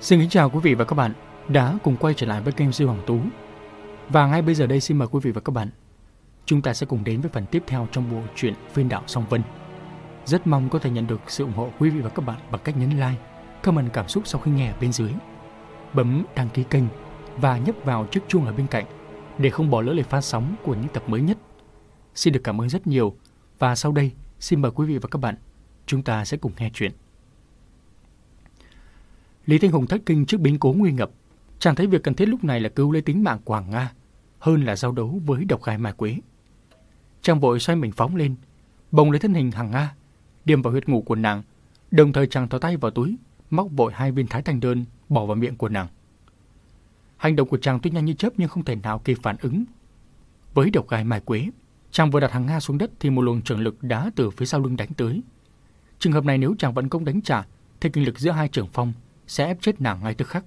Xin kính chào quý vị và các bạn đã cùng quay trở lại với kênh Duy Hoàng Tú. Và ngay bây giờ đây xin mời quý vị và các bạn chúng ta sẽ cùng đến với phần tiếp theo trong bộ truyện Phiên đạo Song Vân. Rất mong có thể nhận được sự ủng hộ quý vị và các bạn bằng cách nhấn like, comment cảm xúc sau khi nghe ở bên dưới, bấm đăng ký kênh và nhấp vào chiếc chuông ở bên cạnh để không bỏ lỡ lời phát sóng của những tập mới nhất. Xin được cảm ơn rất nhiều và sau đây xin mời quý vị và các bạn chúng ta sẽ cùng nghe chuyện. Lý Thanh Hùng thất kinh trước biến cố nguy ngập. Chàng thấy việc cần thiết lúc này là cứu lấy tính mạng Quảng Hoàng Nga, hơn là giao đấu với độc gai Mai Quế. Chàng vội xoay mình phóng lên, bồng lấy thân hình Hằng Nga, điểm vào huyệt ngủ của nàng, đồng thời chàng thò tay vào túi, móc vội hai viên thái thanh đơn bỏ vào miệng của nàng. Hành động của chàng tuy nhanh như chớp nhưng không thể nào kịp phản ứng. Với độc gai Mai Quế, chàng vừa đặt Hằng Nga xuống đất thì một luồng trường lực đá từ phía sau lưng đánh tới. Trường hợp này nếu chàng vẫn công đánh trả, thì kinh lực giữa hai trường phong sẽ ép chết nàng ngay tức khắc.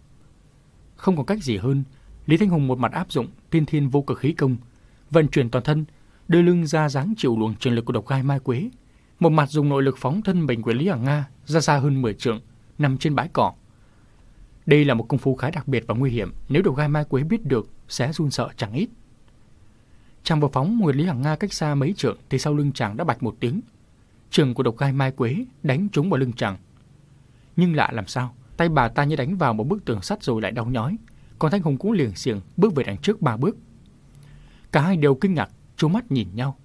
Không còn cách gì hơn, Lý Thanh Hùng một mặt áp dụng tiên thiên vô cực khí công, vận chuyển toàn thân, đưa lưng ra dáng chịu luồng trường lực của độc gai mai quế, một mặt dùng nội lực phóng thân mình của Lý Hằng Nga ra xa hơn 10 trượng, nằm trên bãi cỏ. Đây là một công phu khá đặc biệt và nguy hiểm, nếu độc gai mai quế biết được sẽ run sợ chẳng ít. Chàng vừa phóng Nguyệt Lý Hằng Nga cách xa mấy trượng thì sau lưng chàng đã bạch một tiếng. Trường của độc gai mai quế đánh trúng vào lưng chàng. Nhưng lạ làm sao, Tay bà ta như đánh vào một bức tường sắt rồi lại đau nhói. Còn Thanh Hùng cũng liền xiềng bước về đằng trước ba bước. Cả hai đều kinh ngạc, chú mắt nhìn nhau.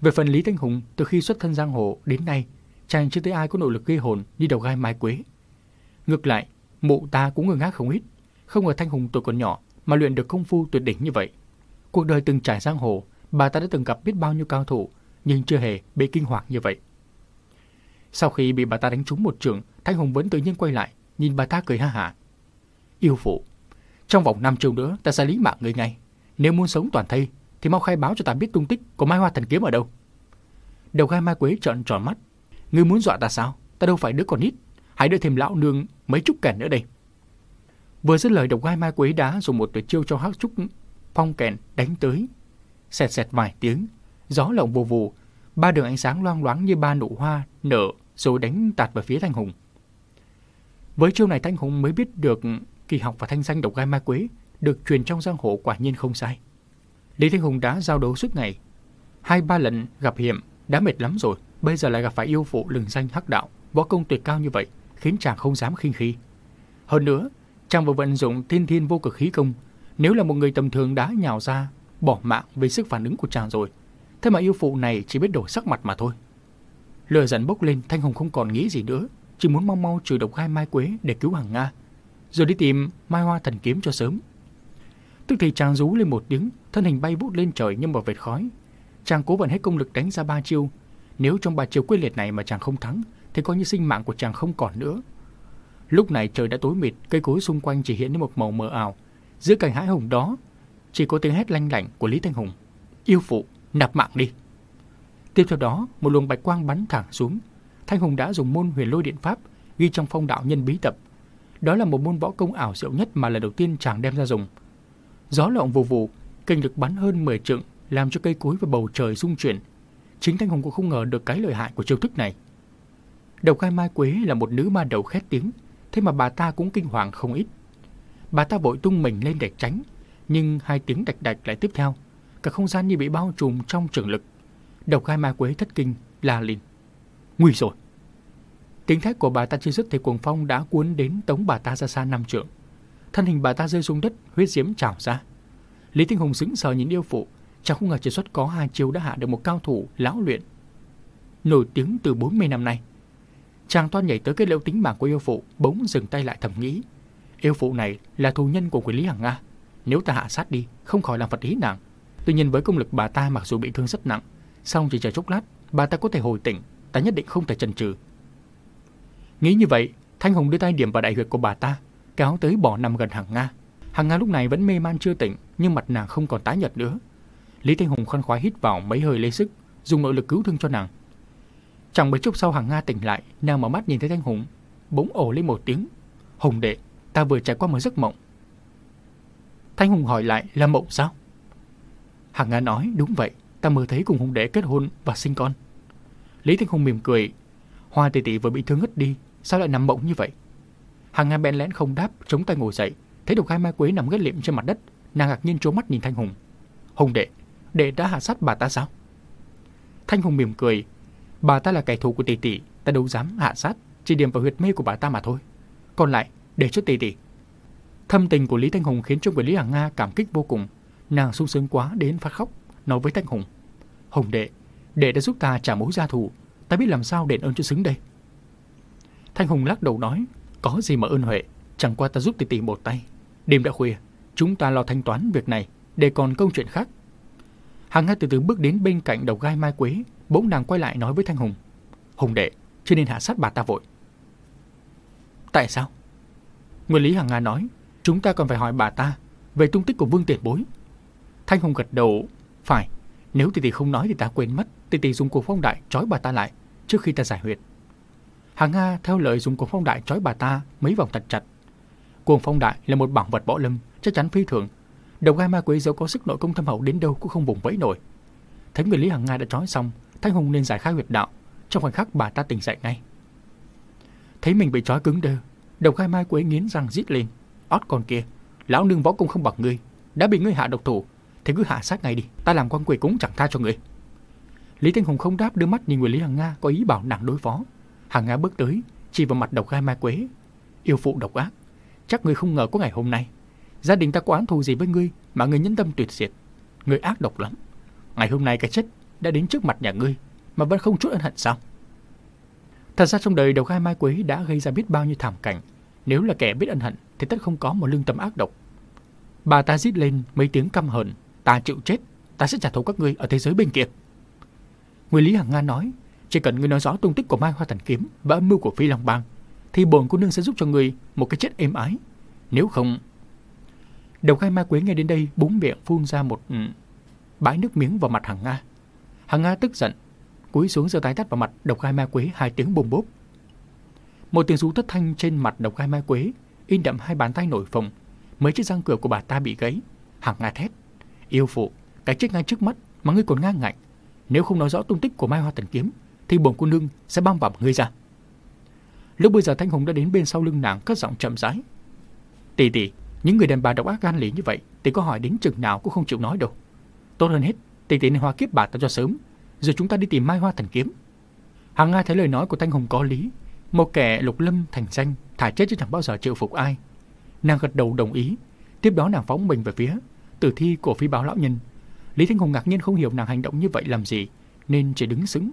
Về phần Lý Thanh Hùng, từ khi xuất thân giang hồ đến nay, chàng chưa thấy ai có nội lực gây hồn như đầu gai mai quế. Ngược lại, mụ ta cũng ngơ ngác không ít. Không ngờ Thanh Hùng tuổi còn nhỏ mà luyện được công phu tuyệt đỉnh như vậy. Cuộc đời từng trải giang hồ, bà ta đã từng gặp biết bao nhiêu cao thủ, nhưng chưa hề bị kinh hoàng như vậy. Sau khi bị bà ta đánh trúng một trường, Thanh Hùng vẫn tự nhiên quay lại, nhìn bà ta cười ha hả. Yêu phụ, trong vòng 5 triệu nữa ta sẽ lý mạng người ngay. Nếu muốn sống toàn thây, thì mau khai báo cho ta biết tung tích của Mai Hoa Thần Kiếm ở đâu. Đầu gai Mai Quế trợn tròn mắt. Ngươi muốn dọa ta sao? Ta đâu phải đứa con nít. Hãy đợi thêm lão nương mấy chút kèn nữa đây. Vừa dứt lời độc gai Mai Quế đá dùng một tuyệt chiêu cho hắc trúc phong kèn đánh tới. Xẹt xẹt vài tiếng, gió lộng vù vù, ba đường ánh sáng loang loáng như ba nụ hoa nở rồi đánh tạt vào phía Thanh Hùng. Với chiêu này Thanh Hùng mới biết được kỳ học và thanh danh độc gai ma quế được truyền trong giang hồ quả nhiên không sai. Lý Thanh Hùng đã giao đấu suốt ngày. Hai ba lần gặp hiểm, đã mệt lắm rồi, bây giờ lại gặp phải yêu phụ lừng danh hắc đạo, võ công tuyệt cao như vậy, khiến chàng không dám khinh khi. Hơn nữa, chàng vừa vận dụng thiên thiên vô cực khí công, nếu là một người tầm thường đã nhào ra, bỏ mạng vì sức phản ứng của chàng rồi. Thế mà yêu phụ này chỉ biết đổi sắc mặt mà thôi. Lửa giận bốc lên, Thanh Hùng không còn nghĩ gì nữa, chỉ muốn mau mau trừ độc gai mai quế để cứu Hằng Nga, rồi đi tìm mai hoa thần kiếm cho sớm. Tức thì chàng rú lên một tiếng, thân hình bay vút lên trời như một vệt khói. Chàng cố vận hết công lực đánh ra ba chiêu. Nếu trong ba chiêu quyết liệt này mà chàng không thắng, thì coi như sinh mạng của chàng không còn nữa. Lúc này trời đã tối mịt, cây cối xung quanh chỉ hiện lên một màu mờ ảo. Giữa cảnh hãi hùng đó, chỉ có tiếng hét lanh lảnh của Lý Thanh Hùng. Yêu phụ, nạp mạng đi. Tiếp theo đó, một luồng bạch quang bắn thẳng xuống. Thanh Hùng đã dùng môn huyền lôi điện pháp ghi trong phong đạo nhân bí tập. Đó là một môn võ công ảo diệu nhất mà lần đầu tiên chàng đem ra dùng. Gió lộng vù vù, kinh lực bắn hơn 10 trượng, làm cho cây cối và bầu trời rung chuyển. Chính Thanh Hùng cũng không ngờ được cái lợi hại của chiêu thức này. Đầu khai mai quế là một nữ ma đầu khét tiếng, thế mà bà ta cũng kinh hoàng không ít. Bà ta vội tung mình lên để tránh, nhưng hai tiếng đạch đạch lại tiếp theo. Cả không gian như bị bao trùm trong trường lực. Độc gai ma quế thất kinh, la lên. Nguy rồi! Tiếng thét của bà ta chưa dứt thì cuồng phong đã cuốn đến tống bà ta ra xa năm trượng. Thân hình bà ta rơi xuống đất, huyết diễm trào ra. Lý Tinh Hùng sững sờ nhìn yêu phụ, chẳng không ngờ chỉ xuất có hai chiêu đã hạ được một cao thủ lão luyện. Nổi tiếng từ 40 năm nay. Chàng toan nhảy tới cái liệu tính mạng của yêu phụ, bỗng dừng tay lại thầm nghĩ. Yêu phụ này là thù nhân của quỷ Lý Hằng Nga. Nếu ta hạ sát đi, không khỏi làm phật ý nàng. Tuy nhiên với công lực bà ta mặc dù bị thương rất nặng, Xong chỉ chờ chốc lát, bà ta có thể hồi tỉnh, ta nhất định không thể chần chừ. Nghĩ như vậy, Thanh Hùng đưa tay điểm vào đại huyệt của bà ta, kéo tới bỏ nằm gần Hằng Nga. Hằng Nga lúc này vẫn mê man chưa tỉnh, nhưng mặt nàng không còn tái nhợt nữa. Lý Thanh Hùng khoan khoái hít vào mấy hơi lấy sức, dùng nội lực cứu thương cho nàng. Chẳng mấy chốc sau Hằng Nga tỉnh lại, nàng mở mắt nhìn thấy Thanh Hùng, bỗng ồ lên một tiếng. Hùng đệ, ta vừa trải qua một giấc mộng. Thanh Hùng hỏi lại là mộng sao? Hằng Nga nói đúng vậy, ta mơ thấy cùng Hùng Đệ kết hôn và sinh con. Lý Thanh Hùng mỉm cười. Hoa tỷ tỷ vừa bị thương ngất đi, sao lại nằm bỗng như vậy? Hàng Nga bèn lén không đáp, chống tay ngồi dậy, thấy được hai mai quế nằm ngất liệm trên mặt đất, nàng ngạc nhiên trố mắt nhìn Thanh Hùng. Hùng đệ, đệ đã hạ sát bà ta sao? Thanh Hùng mỉm cười, bà ta là kẻ thù của tỷ tỷ, ta đâu dám hạ sát, chỉ điểm vào huyệt mê của bà ta mà thôi. Còn lại, để cho tỷ tỷ. Thâm tình của Lý Thanh Hùng khiến cho người Lý Hàng Nga cảm kích vô cùng, nàng sung sướng quá đến phát khóc, nói với Thanh Hùng. Hùng đệ, đệ đã giúp ta trả mối gia thù, ta biết làm sao đền ơn cho xứng đây. Thanh Hùng lắc đầu nói, có gì mà ơn huệ, chẳng qua ta giúp tỷ tỷ một tay. Đêm đã khuya, chúng ta lo thanh toán việc này, để còn câu chuyện khác. Hàng Nga từ từ bước đến bên cạnh đầu gai mai quế, bỗng nàng quay lại nói với Thanh Hùng. Hùng đệ, chưa nên hạ sát bà ta vội. Tại sao? Nguyên lý Hàng Nga nói, chúng ta còn phải hỏi bà ta về tung tích của Vương Tiền Bối. Thanh Hùng gật đầu, phải, nếu tỷ tỷ không nói thì ta quên mất, tỷ tỷ dùng cuộc phong đại trói bà ta lại trước khi ta giải huyệt. Hàng Nga theo lời dùng cuộc phong đại trói bà ta mấy vòng thật chặt. Cuồng phong đại là một bảo vật võ lâm, chắc chắn phi thường. Đầu gai ma quỷ dẫu có sức nội công thâm hậu đến đâu cũng không vùng vẫy nổi. Thấy người Lý Hàng Nga đã trói xong, Thanh Hùng nên giải khai huyệt đạo. Trong khoảnh khắc bà ta tỉnh dậy ngay. Thấy mình bị trói cứng đơ, đầu gai mai quế nghiến răng rít lên. Ót con kia, lão nương võ công không bằng ngươi, đã bị ngươi hạ độc thủ, thì cứ hạ sát ngay đi, ta làm quan quỷ cũng chẳng tha cho ngươi. Lý Thanh Hùng không đáp đưa mắt nhìn người Lý Hằng Nga có ý bảo nàng đối phó. Hằng Nga bước tới, chỉ vào mặt độc gai ma quế. Yêu phụ độc ác, chắc người không ngờ có ngày hôm nay. Gia đình ta có án thù gì với ngươi mà ngươi nhân tâm tuyệt diệt. Ngươi ác độc lắm. Ngày hôm nay cái chết đã đến trước mặt nhà ngươi mà vẫn không chút ân hận sao? Thật ra trong đời độc gai mai quế đã gây ra biết bao nhiêu thảm cảnh. Nếu là kẻ biết ân hận thì tất không có một lương tâm ác độc. Bà ta rít lên mấy tiếng căm hờn. Ta chịu chết, ta sẽ trả thù các ngươi ở thế giới bên kia. Nguyên Lý Hằng Nga nói, chỉ cần ngươi nói rõ tung tích của Mai Hoa Thần Kiếm và âm mưu của Phi Long Bang, thì bổn cô nương sẽ giúp cho ngươi một cái chết êm ái. Nếu không... Đầu khai ma quế nghe đến đây búng miệng phun ra một ừ, bãi nước miếng vào mặt Hằng Nga. Hằng Nga tức giận, cúi xuống giơ tay tát vào mặt độc khai ma quế hai tiếng bùng bốp. Một tiếng rú thất thanh trên mặt độc khai ma quế, in đậm hai bàn tay nổi phồng, mấy chiếc răng cửa của bà ta bị gãy. Hằng Nga thét, yêu phụ, cái chết ngay trước mắt mà ngươi còn ngang ngạnh. Nếu không nói rõ tung tích của Mai Hoa Thần Kiếm, thì bổn cô nương sẽ băm vằm ngươi ra. Lúc bây giờ Thanh Hùng đã đến bên sau lưng nàng cất giọng chậm rãi. Tỷ tỷ, những người đàn bà độc ác gan lý như vậy, tỷ có hỏi đến chừng nào cũng không chịu nói đâu. Tốt hơn hết, tỷ tỷ nên hoa kiếp bà ta cho sớm, rồi chúng ta đi tìm Mai Hoa Thần Kiếm. Hàng Nga thấy lời nói của Thanh Hùng có lý, một kẻ lục lâm thành danh, thả chết chứ chẳng bao giờ chịu phục ai. Nàng gật đầu đồng ý, tiếp đó nàng phóng mình về phía tử thi của phi báo lão nhân. Lý Thanh Hùng ngạc nhiên không hiểu nàng hành động như vậy làm gì, nên chỉ đứng sững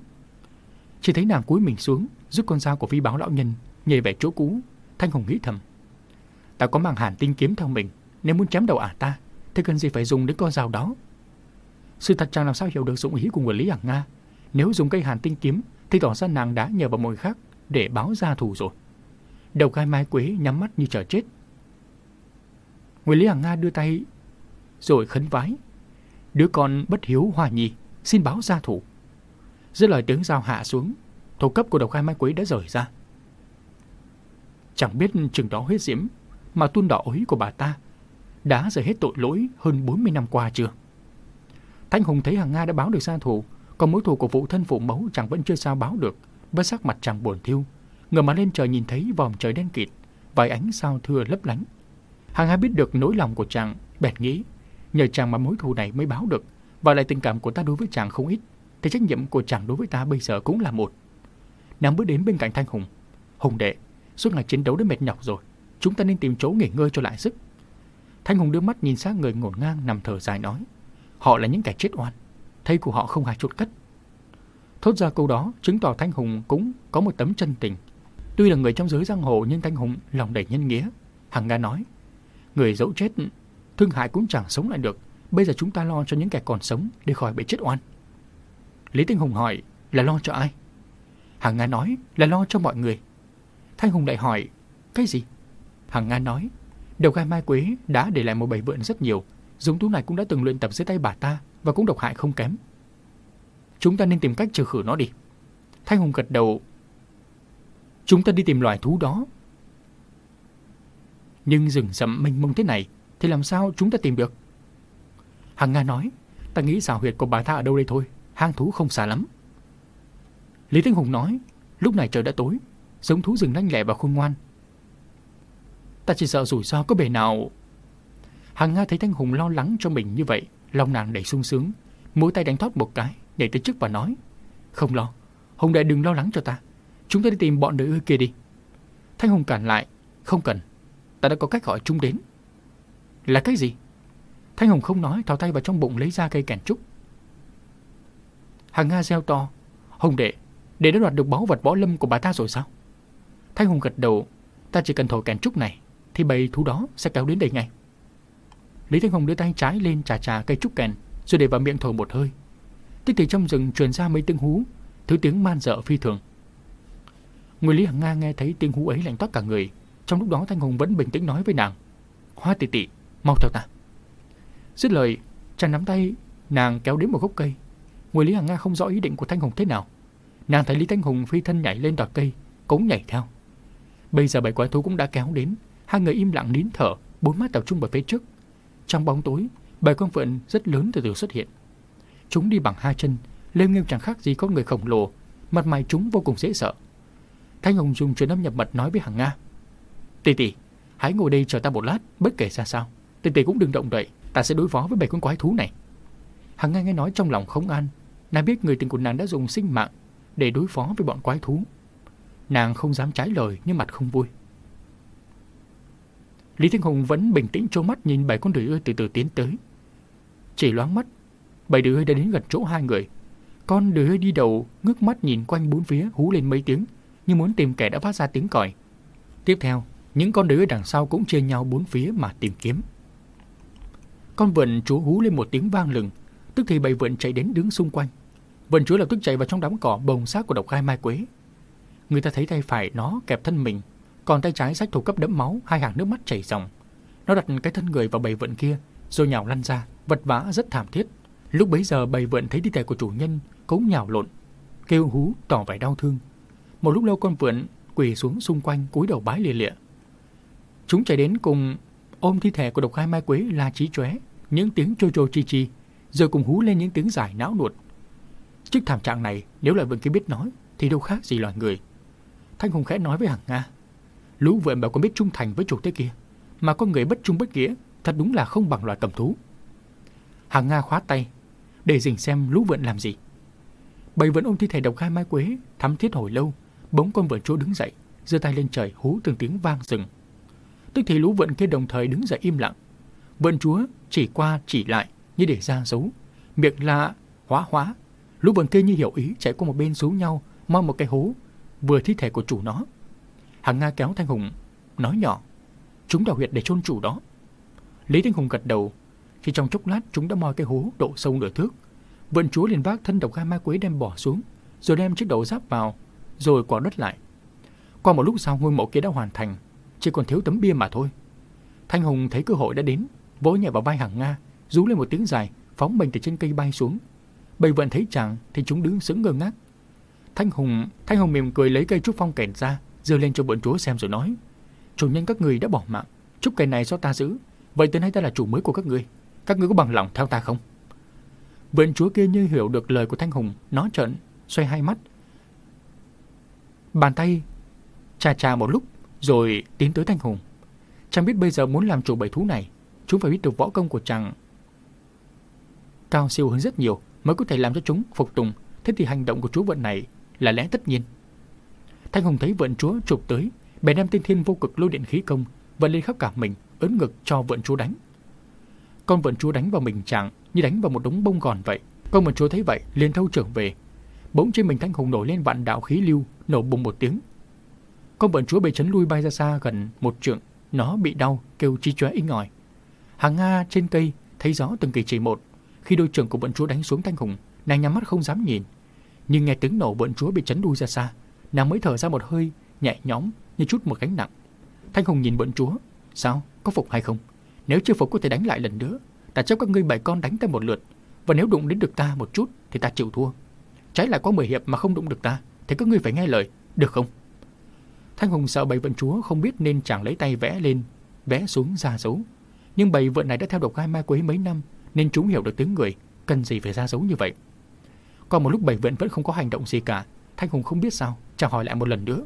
chỉ thấy nàng cúi mình xuống, rút con dao của phi báo lão nhân, nhảy về chỗ cũ. Thanh Hùng nghĩ thầm. Ta có mang hàn tinh kiếm theo mình, nếu muốn chém đầu ả ta, thì cần gì phải dùng đến con dao đó. Sự thật chàng làm sao hiểu được dụng ý của người Lý Hằng Nga. Nếu dùng cây hàn tinh kiếm, thì tỏ ra nàng đã nhờ vào mọi người khác để báo ra thù rồi. Đầu gai mai quế nhắm mắt như chờ chết. Người Lý Hằng Nga đưa tay rồi khấn vái. Đứa con bất hiếu hòa nhi xin báo gia thủ. Dưới lời tiếng giao hạ xuống, thổ cấp của độc khai mai quế đã rời ra. Chẳng biết chừng đó huyết diễm mà tuôn đỏ ối của bà ta đã rời hết tội lỗi hơn 40 năm qua chưa? Thanh Hùng thấy hàng Nga đã báo được gia thủ, còn mối thù của phụ thân phụ mẫu chẳng vẫn chưa sao báo được, bất sắc mặt chàng buồn thiêu. Ngờ mà lên trời nhìn thấy vòm trời đen kịt, vài ánh sao thưa lấp lánh. Hàng Nga biết được nỗi lòng của chàng, bèn nghĩ, nhờ chàng mà mối thù này mới báo được, và lại tình cảm của ta đối với chàng không ít thì trách nhiệm của chàng đối với ta bây giờ cũng là một. Nàng bước đến bên cạnh Thanh Hùng. Hùng đệ, suốt ngày chiến đấu đến mệt nhọc rồi. Chúng ta nên tìm chỗ nghỉ ngơi cho lại sức. Thanh Hùng đưa mắt nhìn sang người ngổn ngang nằm thở dài nói. Họ là những kẻ chết oan. Thây của họ không hề chuột cất. Thốt ra câu đó chứng tỏ Thanh Hùng cũng có một tấm chân tình. Tuy là người trong giới giang hồ nhưng Thanh Hùng lòng đầy nhân nghĩa. Hằng Nga nói. Người dẫu chết, thương hại cũng chẳng sống lại được. Bây giờ chúng ta lo cho những kẻ còn sống để khỏi bị chết oan. Lý Tinh Hùng hỏi, là lo cho ai? Hằng Nga nói, là lo cho mọi người. Thanh Hùng lại hỏi, cái gì? Hằng Nga nói, đầu gai mai quế đã để lại một bầy vượn rất nhiều. giống thú này cũng đã từng luyện tập dưới tay bà ta và cũng độc hại không kém. Chúng ta nên tìm cách trừ khử nó đi. Thanh Hùng gật đầu. Chúng ta đi tìm loài thú đó. Nhưng rừng rậm mênh mông thế này thì làm sao chúng ta tìm được? Hằng Nga nói, ta nghĩ xào huyệt của bà ta ở đâu đây thôi hang thú không xa lắm. Lý Thanh Hùng nói, lúc này trời đã tối, giống thú rừng lanh lẹ và khôn ngoan. Ta chỉ sợ rủi ro có bề nào... Hằng Nga thấy Thanh Hùng lo lắng cho mình như vậy, lòng nàng đầy sung sướng, Mỗi tay đánh thoát một cái, nhảy tới trước và nói. Không lo, Hùng đệ đừng lo lắng cho ta. Chúng ta đi tìm bọn nữ ơi kia đi. Thanh Hùng cản lại. Không cần, ta đã có cách gọi chúng đến. Là cái gì? Thanh Hồng không nói, thò tay vào trong bụng lấy ra cây kèn trúc. Hằng Nga reo to. Hồng đệ, để đã đoạt được báu vật võ lâm của bà ta rồi sao? Thanh Hùng gật đầu. Ta chỉ cần thổi kèn trúc này, thì bầy thú đó sẽ kéo đến đây ngay. Lý Thanh Hùng đưa tay trái lên trà trà cây trúc kèn, rồi để vào miệng thổi một hơi. Tích thì trong rừng truyền ra mấy tiếng hú, thứ tiếng man dợ phi thường. Người Lý Hằng Nga nghe thấy tiếng hú ấy lạnh toát cả người. Trong lúc đó Thanh Hùng vẫn bình tĩnh nói với nàng. Hoa tỷ tỷ, mau theo ta. Dứt lời, chàng nắm tay nàng kéo đến một gốc cây. Người Lý Hằng Nga không rõ ý định của Thanh Hùng thế nào. Nàng thấy Lý Thanh Hùng phi thân nhảy lên đoạt cây, cũng nhảy theo. Bây giờ bảy quái thú cũng đã kéo đến, hai người im lặng nín thở, bốn mắt tập trung vào phía trước. Trong bóng tối, bảy con phượng rất lớn từ từ xuất hiện. Chúng đi bằng hai chân, lêu nghêu chẳng khác gì con người khổng lồ, mặt mày chúng vô cùng dễ sợ. Thanh Hùng dùng truyền âm nhập mật nói với Hằng Nga. Tỷ tỷ, hãy ngồi đây chờ ta một lát, bất kể ra sao. Tỷ tỷ cũng đừng động đậy, ta sẽ đối phó với bảy con quái thú này. Hằng Nga nghe nói trong lòng không an, nàng biết người tình của nàng đã dùng sinh mạng để đối phó với bọn quái thú. Nàng không dám trái lời nhưng mặt không vui. Lý thiên Hùng vẫn bình tĩnh trố mắt nhìn bảy con đười ươi từ từ tiến tới. Chỉ loáng mắt, bảy đười ươi đã đến gần chỗ hai người. Con đười ươi đi đầu ngước mắt nhìn quanh bốn phía hú lên mấy tiếng như muốn tìm kẻ đã phát ra tiếng còi. Tiếp theo, những con đứa đằng sau cũng chia nhau bốn phía mà tìm kiếm. Con vượn chúa hú lên một tiếng vang lừng, tức thì bầy vượn chạy đến đứng xung quanh. Vượn chúa lập tức chạy vào trong đám cỏ bồng xác của độc gai mai quế. Người ta thấy tay phải nó kẹp thân mình, còn tay trái sách thủ cấp đẫm máu, hai hàng nước mắt chảy ròng. Nó đặt cái thân người vào bầy vượn kia, rồi nhào lăn ra, vật vã rất thảm thiết. Lúc bấy giờ bầy vượn thấy thi thể của chủ nhân cũng nhào lộn, kêu hú tỏ vẻ đau thương. Một lúc lâu con vượn quỳ xuống xung quanh cúi đầu bái lìa lịa. Chúng chạy đến cùng ôm thi thể của độc hai mai quế la trí chóe, những tiếng trôi trôi chi chi, rồi cùng hú lên những tiếng giải não nuột. Trước thảm trạng này, nếu lại vẫn cứ biết nói, thì đâu khác gì loài người. Thanh Hùng khẽ nói với Hằng Nga, lũ vượn bảo con biết trung thành với chủ thế kia, mà con người bất trung bất nghĩa, thật đúng là không bằng loài cầm thú. Hằng Nga khóa tay, để dình xem lũ vượn làm gì. Bầy vẫn ôm thi thể độc hai mai quế, thắm thiết hồi lâu, Bỗng con vượn chỗ đứng dậy, giơ tay lên trời hú từng tiếng vang rừng. Tức thì lũ vượn kia đồng thời đứng dậy im lặng. Vượn chúa chỉ qua chỉ lại như để ra dấu, miệng lạ hóa hóa. Lũ vượn kia như hiểu ý chạy qua một bên xuống nhau, moi một cái hố, vừa thi thể của chủ nó. Hàng Nga kéo Thanh Hùng, nói nhỏ, chúng đào huyệt để chôn chủ đó. Lý Thanh Hùng gật đầu, khi trong chốc lát chúng đã moi cái hố độ sâu nửa thước. Vượn chúa liền vác thân độc gai ma quế đem bỏ xuống, rồi đem chiếc đầu giáp vào, rồi quả đất lại. Qua một lúc sau ngôi mộ kia đã hoàn thành, chỉ còn thiếu tấm bia mà thôi. Thanh Hùng thấy cơ hội đã đến, vỗ nhẹ vào vai Hằng Nga, rú lên một tiếng dài, phóng mình từ trên cây bay xuống. Bầy vượn thấy chàng thì chúng đứng sững ngơ ngác. Thanh Hùng, Thanh Hùng mỉm cười lấy cây trúc phong kèn ra, giơ lên cho bọn chúa xem rồi nói: "Chủ nhân các người đã bỏ mạng, trúc cây này do ta giữ, vậy từ nay ta là chủ mới của các người, các ngươi có bằng lòng theo ta không?" Vượn chúa kia như hiểu được lời của Thanh Hùng, nó trợn, xoay hai mắt, Bàn tay chà chà một lúc rồi tiến tới Thanh Hùng. Chàng biết bây giờ muốn làm chủ bầy thú này, chúng phải biết được võ công của chàng cao siêu hơn rất nhiều mới có thể làm cho chúng phục tùng. Thế thì hành động của chú vận này là lẽ tất nhiên. Thanh Hùng thấy vận chúa chụp tới, bèn đem tiên thiên vô cực lôi điện khí công vận lên khắp cả mình, ấn ngực cho vận chúa đánh. Con vận chúa đánh vào mình chàng như đánh vào một đống bông gòn vậy. Con vận chúa thấy vậy liền thâu trưởng về, Bỗng trên mình Thanh Hùng nổi lên vạn đạo khí lưu, nổ bùng một tiếng. Con bận chúa bị chấn lui bay ra xa gần một trượng, nó bị đau, kêu chi chóe inh ỏi. Hàng Nga trên cây thấy rõ từng kỳ chỉ một. Khi đôi trưởng của bận chúa đánh xuống Thanh Hùng, nàng nhắm mắt không dám nhìn. Nhưng nghe tiếng nổ bận chúa bị chấn lui ra xa, nàng mới thở ra một hơi nhẹ nhõm như chút một gánh nặng. Thanh Hùng nhìn bận chúa, sao, có phục hay không? Nếu chưa phục có thể đánh lại lần nữa, ta cho các ngươi bảy con đánh ta một lượt, và nếu đụng đến được ta một chút thì ta chịu thua. Trái lại có 10 hiệp mà không đụng được ta Thì các ngươi phải nghe lời, được không? Thanh Hùng sợ bầy vận chúa không biết nên chẳng lấy tay vẽ lên Vẽ xuống ra dấu Nhưng bầy vượn này đã theo độc gai ma quế mấy năm Nên chúng hiểu được tiếng người Cần gì phải ra dấu như vậy Còn một lúc bầy vượn vẫn không có hành động gì cả Thanh Hùng không biết sao Chàng hỏi lại một lần nữa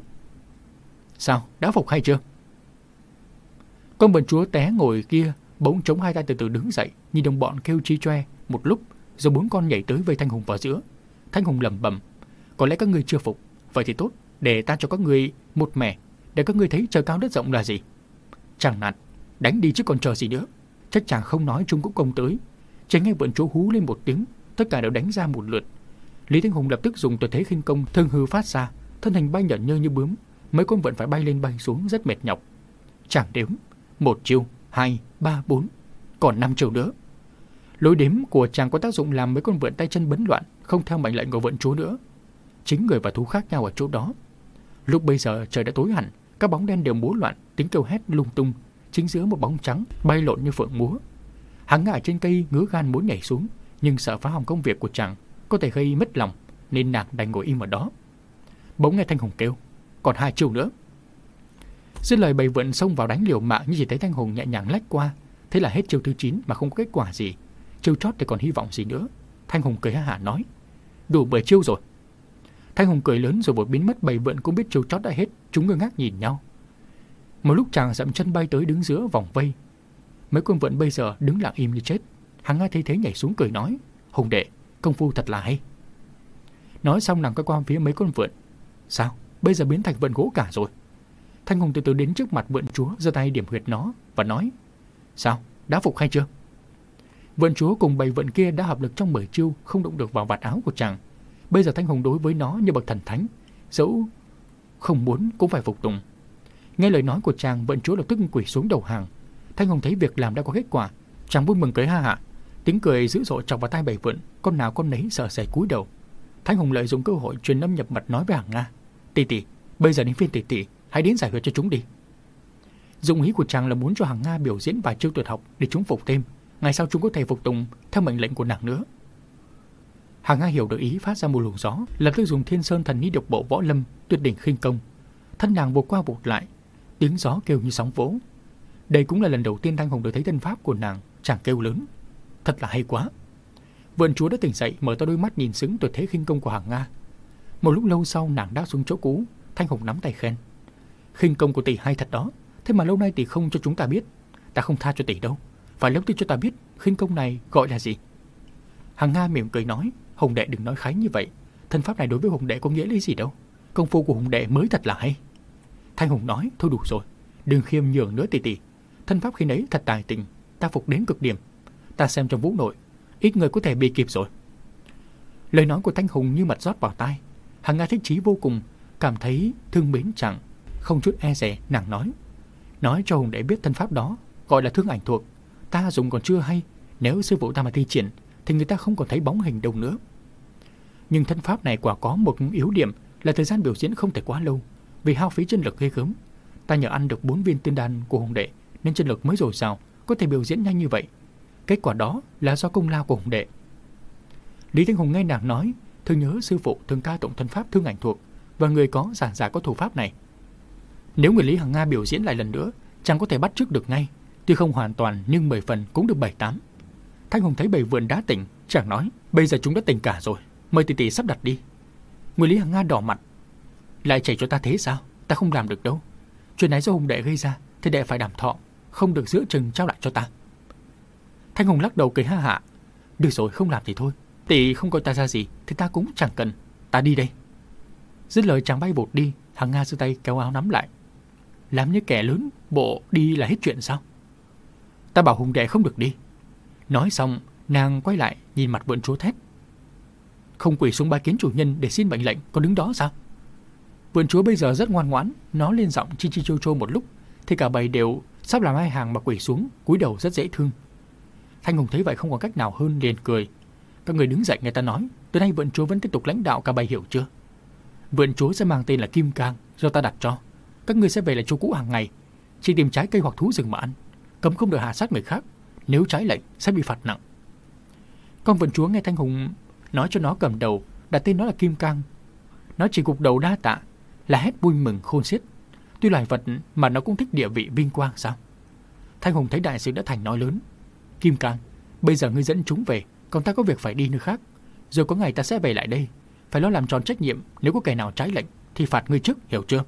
Sao, đã phục hay chưa? Con vượn chúa té ngồi kia, bỗng chống hai tay từ từ đứng dậy, nhìn đồng bọn kêu chi choe một lúc, rồi bốn con nhảy tới vây Thanh Hùng vào giữa. Thanh Hùng lẩm bẩm, có lẽ các ngươi chưa phục, vậy thì tốt, để ta cho các ngươi một mẻ, để các ngươi thấy trời cao đất rộng là gì. Chẳng nạt, đánh đi chứ còn chờ gì nữa. Chắc chàng không nói chúng cũng công tới. Chỉ nghe vận chúa hú lên một tiếng, tất cả đều đánh ra một lượt. Lý Thanh Hùng lập tức dùng tuyệt thế khinh công thương hư phát ra, thân hình bay nhợn nhơ như bướm, mấy con vẫn phải bay lên bay xuống rất mệt nhọc. Chẳng đếm, một chiêu, hai, ba, bốn, còn năm chiêu nữa. Lối đếm của chàng có tác dụng làm mấy con vượn tay chân bấn loạn, không theo mệnh lệnh của vượn chúa nữa. Chính người và thú khác nhau ở chỗ đó. Lúc bây giờ trời đã tối hẳn, các bóng đen đều múa loạn, tiếng kêu hét lung tung, chính giữa một bóng trắng bay lộn như phượng múa. Hắn ngã trên cây ngứa gan muốn nhảy xuống, nhưng sợ phá hỏng công việc của chàng, có thể gây mất lòng, nên nàng đành ngồi im ở đó. Bỗng nghe Thanh Hùng kêu, còn hai chiêu nữa. Dứt lời bầy vượn xông vào đánh liều mạng như chỉ thấy Thanh Hùng nhẹ nhàng lách qua, thế là hết chiêu thứ 9 mà không có kết quả gì. Chiêu chót thì còn hy vọng gì nữa. Thanh Hùng cười ha hả nói, đủ 10 chiêu rồi. Thanh Hùng cười lớn rồi vội biến mất bầy vượn cũng biết chiêu chót đã hết, chúng ngơ ngác nhìn nhau. Một lúc chàng dậm chân bay tới đứng giữa vòng vây. Mấy con vượn bây giờ đứng lặng im như chết. Hắn nghe thấy thế nhảy xuống cười nói, Hùng đệ, công phu thật là hay. Nói xong nàng quay qua phía mấy con vượn. Sao? Bây giờ biến thành vượn gỗ cả rồi. Thanh Hùng từ từ đến trước mặt vượn chúa, giơ tay điểm huyệt nó và nói, Sao? Đã phục hay chưa? Vượn chúa cùng bầy vượn kia đã hợp lực trong mười chiêu, không động được vào vạt áo của chàng. Bây giờ Thanh Hùng đối với nó như bậc thần thánh, dẫu không muốn cũng phải phục tùng. Nghe lời nói của chàng, vận chúa lập tức quỳ xuống đầu hàng. Thanh Hùng thấy việc làm đã có kết quả, chàng vui mừng cười ha hạ. Tiếng cười dữ dội chọc vào tai bảy vượn, con nào con nấy sợ sệt cúi đầu. Thanh Hùng lợi dụng cơ hội truyền âm nhập mật nói với hàng Nga. Tỷ tỷ, bây giờ đến phiên tỷ tỷ, hãy đến giải quyết cho chúng đi. Dụng ý của chàng là muốn cho hàng Nga biểu diễn vài chiêu tuyệt học để chúng phục thêm. Ngày sau chúng có thể phục tùng theo mệnh lệnh của nàng nữa. Hàng Nga hiểu được ý phát ra một luồng gió, lập tức dùng thiên sơn thần ni độc bộ võ lâm tuyệt đỉnh khinh công. Thân nàng vụt qua vụt lại, tiếng gió kêu như sóng vỗ. Đây cũng là lần đầu tiên Thanh Hồng được thấy thân pháp của nàng, chàng kêu lớn. Thật là hay quá. Vườn chúa đã tỉnh dậy, mở to đôi mắt nhìn xứng tuyệt thế khinh công của hàng Nga. Một lúc lâu sau nàng đã xuống chỗ cũ, Thanh Hồng nắm tay khen. Khinh công của tỷ hay thật đó, thế mà lâu nay tỷ không cho chúng ta biết. Ta không tha cho tỷ đâu, phải lập tức cho ta biết khinh công này gọi là gì. Hàng Nga mỉm cười nói, Hùng đệ đừng nói khái như vậy, thân pháp này đối với Hùng đệ có nghĩa lý gì đâu. Công phu của Hùng đệ mới thật là hay. Thanh Hùng nói, thôi đủ rồi, đừng khiêm nhường nữa tỷ tỷ. Thân pháp khi nấy thật tài tình, ta phục đến cực điểm. Ta xem trong vũ nội, ít người có thể bị kịp rồi. Lời nói của Thanh Hùng như mật rót vào tai. Hàng Nga thích chí vô cùng, cảm thấy thương mến chẳng, không chút e rẻ, nàng nói. Nói cho Hùng đệ biết thân pháp đó, gọi là thương ảnh thuộc. Ta dùng còn chưa hay, nếu sư phụ ta mà thi triển, thì người ta không còn thấy bóng hình đâu nữa. Nhưng thân pháp này quả có một yếu điểm là thời gian biểu diễn không thể quá lâu, vì hao phí chân lực ghê gớm. Ta nhờ ăn được bốn viên tiên đan của Hùng đệ nên chân lực mới dồi dào, có thể biểu diễn nhanh như vậy. Kết quả đó là do công lao của Hùng đệ. Lý Thanh Hùng nghe nàng nói, thương nhớ sư phụ thường ca tụng thân pháp thương ảnh thuộc và người có giảng giả có thủ pháp này. Nếu người Lý Hằng Nga biểu diễn lại lần nữa, chàng có thể bắt trước được ngay, tuy không hoàn toàn nhưng 10 phần cũng được 7-8. Thanh Hùng thấy bầy vườn đã tỉnh, chàng nói, bây giờ chúng đã tỉnh cả rồi, mời tỷ tỷ sắp đặt đi. Người Lý Hằng Nga đỏ mặt, lại chảy cho ta thế sao? Ta không làm được đâu. Chuyện này do Hùng đệ gây ra, thì đệ phải đảm thọ, không được giữa chừng trao lại cho ta. Thanh Hùng lắc đầu cười ha hạ. Được rồi, không làm thì thôi. Tỷ không coi ta ra gì, thì ta cũng chẳng cần. Ta đi đây. Dứt lời chàng bay bột đi, Hằng Nga giơ tay kéo áo nắm lại. Làm như kẻ lớn, bộ đi là hết chuyện sao? Ta bảo Hùng đệ không được đi. Nói xong, nàng quay lại nhìn mặt vượn chúa thét. Không quỳ xuống bái kiến chủ nhân để xin mệnh lệnh, có đứng đó sao? Vườn chúa bây giờ rất ngoan ngoãn, nó lên giọng chi chi chô chô một lúc, thì cả bầy đều sắp làm hai hàng mà quỳ xuống, cúi đầu rất dễ thương. Thanh Hùng thấy vậy không còn cách nào hơn liền cười. Các người đứng dậy người ta nói, từ nay vườn chúa vẫn tiếp tục lãnh đạo cả bầy hiểu chưa? Vườn chúa sẽ mang tên là Kim Cang, do ta đặt cho. Các người sẽ về lại chỗ cũ hàng ngày, chỉ tìm trái cây hoặc thú rừng mà ăn, cấm không được hạ sát người khác. Nếu trái lệnh sẽ bị phạt nặng. Con vườn chúa nghe Thanh Hùng nói cho nó cầm đầu, đặt tên nó là Kim Cang. Nó chỉ gục đầu đa tạ, là hết vui mừng khôn xiết. Tuy loài vật mà nó cũng thích địa vị vinh quang sao? Thanh Hùng thấy đại sự đã thành nói lớn. Kim Cang, bây giờ ngươi dẫn chúng về, còn ta có việc phải đi nơi khác. Rồi có ngày ta sẽ về lại đây. Phải lo làm tròn trách nhiệm, nếu có kẻ nào trái lệnh thì phạt ngươi trước, hiểu chưa?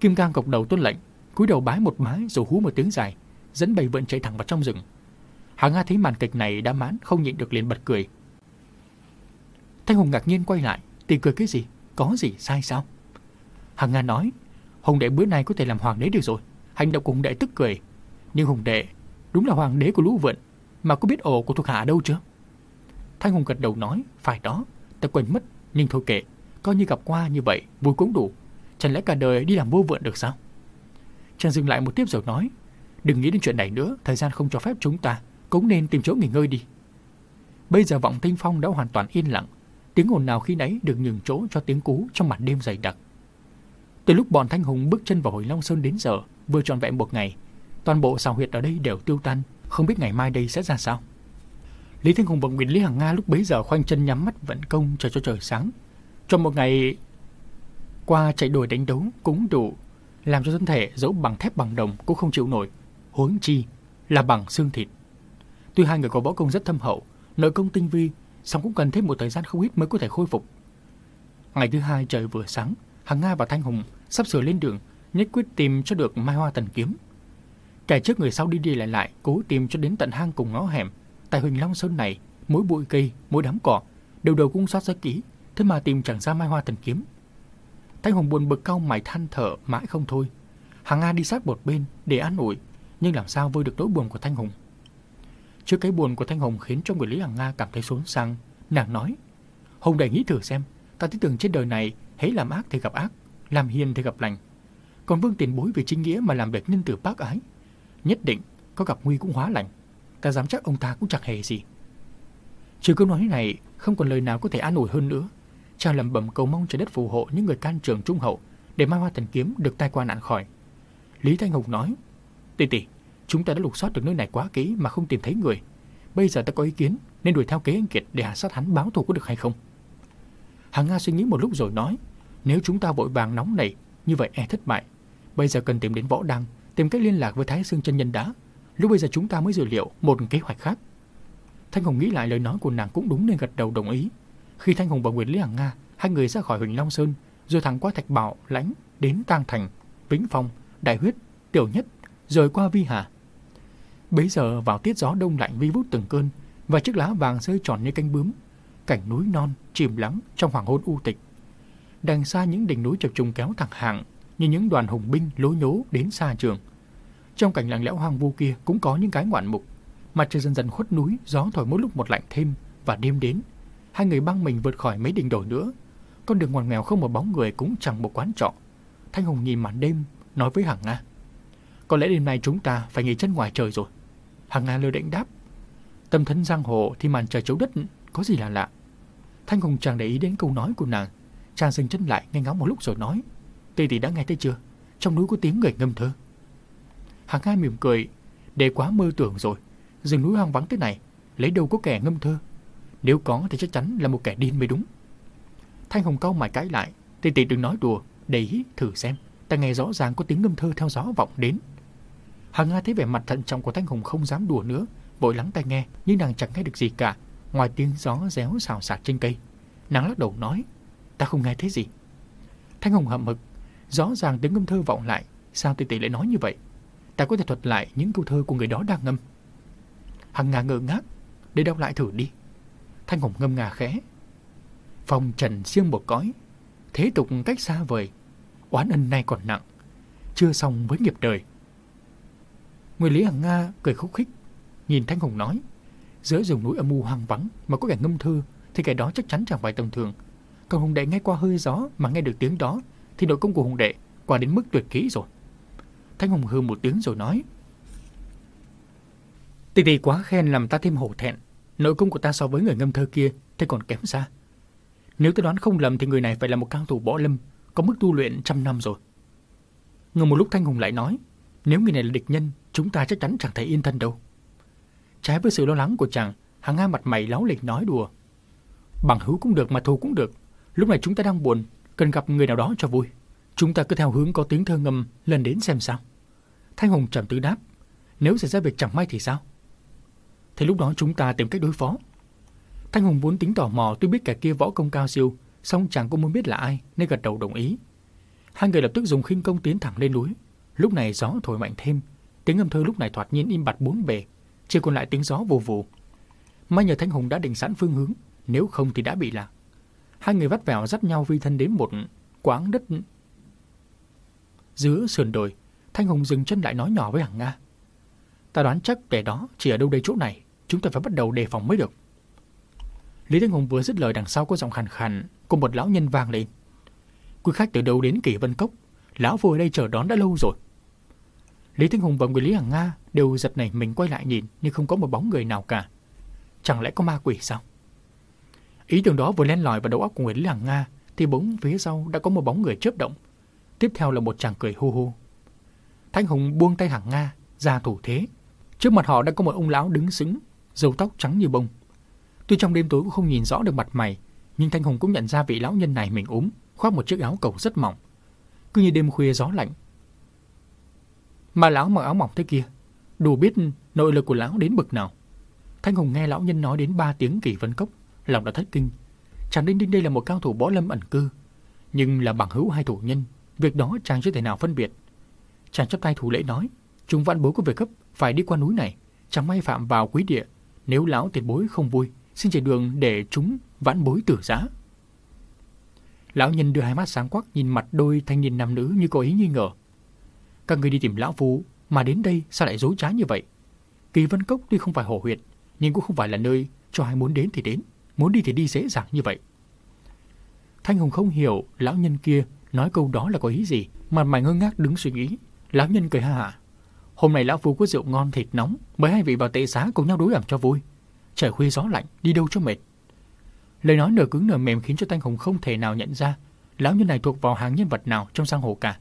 Kim Cang gục đầu tuân lệnh, cúi đầu bái một mái rồi hú một tiếng dài, dẫn bầy vượn chạy thẳng vào trong rừng. Hà Nga thấy màn kịch này đã mãn không nhịn được liền bật cười. Thanh Hùng ngạc nhiên quay lại, tìm cười cái gì? Có gì sai sao? Hằng Nga nói, Hùng đệ bữa nay có thể làm hoàng đế được rồi. Hành động của Hùng đệ tức cười. Nhưng Hùng đệ đúng là hoàng đế của lũ vượn, mà có biết ổ của thuộc hạ đâu chưa? Thanh Hùng gật đầu nói, phải đó, ta quên mất, nhưng thôi kệ, coi như gặp qua như vậy, vui cũng đủ. Chẳng lẽ cả đời đi làm vua vượn được sao? Chàng dừng lại một tiếp rồi nói, đừng nghĩ đến chuyện này nữa, thời gian không cho phép chúng ta, cũng nên tìm chỗ nghỉ ngơi đi. Bây giờ vọng tinh phong đã hoàn toàn yên lặng, tiếng ồn nào khi nãy được nhường chỗ cho tiếng cú trong màn đêm dày đặc. Từ lúc bọn Thanh Hùng bước chân vào hồi Long Sơn đến giờ, vừa tròn vẹn một ngày, toàn bộ xào huyệt ở đây đều tiêu tan, không biết ngày mai đây sẽ ra sao. Lý Thanh Hùng và Nguyễn Lý Hằng Nga lúc bấy giờ khoanh chân nhắm mắt vận công chờ cho trời sáng. Trong một ngày qua chạy đuổi đánh đấu cũng đủ làm cho thân thể dẫu bằng thép bằng đồng cũng không chịu nổi, huống chi là bằng xương thịt. Tuy hai người có võ công rất thâm hậu, nội công tinh vi, song cũng cần thêm một thời gian không ít mới có thể khôi phục. Ngày thứ hai trời vừa sáng, Hằng Nga và Thanh Hùng sắp sửa lên đường, nhất quyết tìm cho được Mai Hoa thần Kiếm. Kẻ trước người sau đi đi lại lại, cố tìm cho đến tận hang cùng ngõ hẻm. Tại Huỳnh Long Sơn này, mỗi bụi cây, mỗi đám cỏ, đều đầu cũng soát ra kỹ, thế mà tìm chẳng ra Mai Hoa thần Kiếm. Thanh Hùng buồn bực cau mày than thở mãi không thôi. Hằng Nga đi sát một bên để an ủi, nhưng làm sao vơi được nỗi buồn của Thanh Hùng. Trước cái buồn của Thanh hồng khiến cho người Lý Hằng Nga cảm thấy xuống sang, nàng nói: hồng đầy nghĩ thử xem, ta tin tưởng trên đời này hãy làm ác thì gặp ác, làm hiền thì gặp lành. Còn Vương Tiền Bối vì chính nghĩa mà làm việc nhân từ bác ái, nhất định có gặp nguy cũng hóa lành. Ta dám chắc ông ta cũng chẳng hề gì." Trừ câu nói này, không còn lời nào có thể an ủi hơn nữa. Chàng lẩm bẩm cầu mong trời đất phù hộ những người can trường trung hậu để Mai Hoa Thần Kiếm được tai qua nạn khỏi. Lý Thanh Hùng nói: "Tỷ tỷ, chúng ta đã lục soát được nơi này quá kỹ mà không tìm thấy người. Bây giờ ta có ý kiến nên đuổi theo kế anh Kiệt để hạ sát hắn báo thù có được hay không?" Hàng Nga suy nghĩ một lúc rồi nói: "Nếu chúng ta vội vàng nóng nảy, như vậy e thất bại. Bây giờ cần tìm đến võ đăng, tìm cách liên lạc với Thái Sương chân nhân đá. Lúc bây giờ chúng ta mới dự liệu một kế hoạch khác." Thanh Hùng nghĩ lại lời nói của nàng cũng đúng nên gật đầu đồng ý. Khi Thanh Hùng và Nguyễn Lý Hằng Nga, hai người ra khỏi Huỳnh Long Sơn, rồi thẳng qua Thạch Bảo, Lãnh, đến Tang Thành, Vĩnh Phong, Đại Huyết, Tiểu Nhất, rồi qua Vi Hà. Bấy giờ vào tiết gió đông lạnh vi vút từng cơn, và chiếc lá vàng rơi tròn như cánh bướm, cảnh núi non chìm lắng trong hoàng hôn u tịch. Đằng xa những đỉnh núi chập trùng kéo thẳng hàng, như những đoàn hùng binh lối nhố đến xa trường. Trong cảnh lặng lẽo hoang vu kia cũng có những cái ngoạn mục. Mặt trời dần dần khuất núi, gió thổi mỗi lúc một lạnh thêm và đêm đến Hai người băng mình vượt khỏi mấy đỉnh đồi nữa. Con đường ngoằn nghèo không một bóng người cũng chẳng một quán trọ. Thanh Hùng nhìn màn đêm, nói với Hằng Nga. Có lẽ đêm nay chúng ta phải nghỉ chân ngoài trời rồi. Hằng Nga lơ định đáp. Tâm thân giang hồ thì màn trời chấu đất có gì là lạ. Thanh Hùng chàng để ý đến câu nói của nàng. Chàng dừng chân lại nghe ngóng một lúc rồi nói. Tỷ tỷ đã nghe thấy chưa? Trong núi có tiếng người ngâm thơ. Hằng Nga mỉm cười. Để quá mơ tưởng rồi. Rừng núi hoang vắng thế này, lấy đâu có kẻ ngâm thơ. Nếu có thì chắc chắn là một kẻ điên mới đúng. Thanh Hồng câu mày cãi lại. Tỷ tỷ đừng nói đùa, để ý thử xem. Ta nghe rõ ràng có tiếng ngâm thơ theo gió vọng đến. Hằng Nga thấy vẻ mặt thận trọng của Thanh Hùng không dám đùa nữa, vội lắng tai nghe, nhưng nàng chẳng nghe được gì cả, ngoài tiếng gió réo xào xạc trên cây. Nàng lắc đầu nói, ta không nghe thấy gì. Thanh Hùng hậm hực, rõ ràng tiếng ngâm thơ vọng lại, sao tỷ tỷ lại nói như vậy? Ta có thể thuật lại những câu thơ của người đó đang ngâm. Hằng Nga ngơ ngác, để đọc lại thử đi. Thanh Hùng ngâm ngà khẽ. Phòng trần siêng một cõi, thế tục cách xa vời, oán ân nay còn nặng, chưa xong với nghiệp đời. Người Lý Hằng Nga cười khúc khích, nhìn Thanh hùng nói, giữa rừng núi âm u hoang vắng mà có kẻ ngâm thư thì kẻ đó chắc chắn chẳng phải tầm thường. Còn Hùng Đệ nghe qua hơi gió mà nghe được tiếng đó thì nội công của Hùng Đệ quả đến mức tuyệt kỹ rồi. Thanh hùng hư một tiếng rồi nói, Tỷ tỷ quá khen làm ta thêm hổ thẹn. Nội công của ta so với người ngâm thơ kia thì còn kém xa. Nếu tôi đoán không lầm thì người này phải là một cao thủ võ lâm, có mức tu luyện trăm năm rồi. Ngừng một lúc Thanh Hùng lại nói, nếu người này là địch nhân, chúng ta chắc chắn chẳng thể yên thân đâu. Trái với sự lo lắng của chàng, hàng ngang mặt mày láo lịch nói đùa. Bằng hữu cũng được mà thù cũng được. Lúc này chúng ta đang buồn, cần gặp người nào đó cho vui. Chúng ta cứ theo hướng có tiếng thơ ngâm lần đến xem sao. Thanh Hùng trầm tư đáp, nếu xảy ra việc chẳng may thì sao? Thì lúc đó chúng ta tìm cách đối phó. Thanh Hùng vốn tính tò mò tôi biết kẻ kia võ công cao siêu, song chàng cũng muốn biết là ai nên gật đầu đồng ý. Hai người lập tức dùng khinh công tiến thẳng lên núi. Lúc này gió thổi mạnh thêm, tiếng âm thơ lúc này thoạt nhiên im bặt bốn bề, chỉ còn lại tiếng gió vù vù. May nhờ Thanh Hùng đã định sẵn phương hướng, nếu không thì đã bị lạc. Hai người vắt vẻo dắt nhau vi thân đến một quán đất giữa sườn đồi. Thanh Hùng dừng chân lại nói nhỏ với Hằng Nga. Ta đoán chắc kẻ đó chỉ ở đâu đây chỗ này, chúng ta phải bắt đầu đề phòng mới được. Lý Thanh Hùng vừa dứt lời đằng sau có giọng khàn khàn của một lão nhân vang lên. Quý khách từ đâu đến Kỳ Vân Cốc, lão vừa ở đây chờ đón đã lâu rồi. Lý Thanh Hùng và người Lý Hằng Nga đều giật nảy mình quay lại nhìn nhưng không có một bóng người nào cả. Chẳng lẽ có ma quỷ sao? Ý tưởng đó vừa len lỏi vào đầu óc của người Lý Hằng Nga thì bỗng phía sau đã có một bóng người chớp động. Tiếp theo là một chàng cười hu hu. Thanh Hùng buông tay Hằng Nga ra thủ thế. Trước mặt họ đã có một ông lão đứng sững, râu tóc trắng như bông. Tuy trong đêm tối cũng không nhìn rõ được mặt mày, nhưng Thanh Hùng cũng nhận ra vị lão nhân này mình ốm, khoác một chiếc áo cầu rất mỏng. Cứ như đêm khuya gió lạnh. Mà lão mặc áo mỏng thế kia, đủ biết nội lực của lão đến bực nào. Thanh Hùng nghe lão nhân nói đến ba tiếng kỳ vân cốc, lòng đã thất kinh. Chàng đinh đinh đây là một cao thủ võ lâm ẩn cư, nhưng là bằng hữu hai thủ nhân, việc đó chàng chưa thể nào phân biệt. Chàng chấp tay thủ lễ nói, chúng văn bối của việc cấp phải đi qua núi này, chẳng may phạm vào quý địa. Nếu lão tiền bối không vui, xin chỉ đường để chúng vãn bối tử giá. Lão nhân đưa hai mắt sáng quắc nhìn mặt đôi thanh niên nam nữ như có ý nghi ngờ. Các người đi tìm lão phú mà đến đây sao lại dối trá như vậy? Kỳ Vân Cốc tuy không phải hồ huyệt, nhưng cũng không phải là nơi cho ai muốn đến thì đến, muốn đi thì đi dễ dàng như vậy. Thanh Hồng không hiểu lão nhân kia nói câu đó là có ý gì, mặt mày ngơ ngác đứng suy nghĩ. Lão nhân cười ha hả. Hôm nay lão phú có rượu ngon thịt nóng, mấy hai vị vào tệ xá cùng nhau đối ẩm cho vui. Trời khuya gió lạnh, đi đâu cho mệt. Lời nói nửa cứng nửa mềm khiến cho Thanh Hồng không thể nào nhận ra lão nhân này thuộc vào hàng nhân vật nào trong giang hồ cả.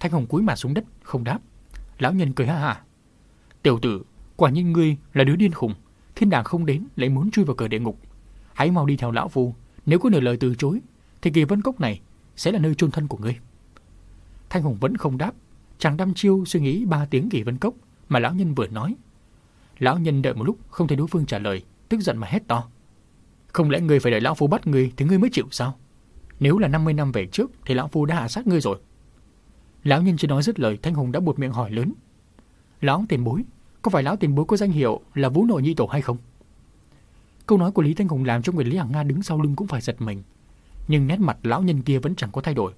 Thanh Hồng cúi mặt xuống đất, không đáp. Lão nhân cười ha hả. Tiểu tử, quả nhiên ngươi là đứa điên khùng. Thiên đàng không đến, lại muốn chui vào cửa địa ngục. Hãy mau đi theo lão phu. Nếu có nửa lời từ chối, thì kỳ vân cốc này sẽ là nơi chôn thân của ngươi. Thanh Hồng vẫn không đáp. Chàng đăm chiêu suy nghĩ ba tiếng kỳ vân cốc mà lão nhân vừa nói. Lão nhân đợi một lúc không thấy đối phương trả lời, tức giận mà hét to. Không lẽ ngươi phải đợi lão phu bắt ngươi thì ngươi mới chịu sao? Nếu là 50 năm về trước thì lão phu đã hạ sát ngươi rồi. Lão nhân chưa nói dứt lời, Thanh Hùng đã buột miệng hỏi lớn. Lão tiền bối, có phải lão tiền bối có danh hiệu là Vũ Nội Nhi Tổ hay không? Câu nói của Lý Thanh Hùng làm cho người Lý Hằng Nga đứng sau lưng cũng phải giật mình. Nhưng nét mặt lão nhân kia vẫn chẳng có thay đổi.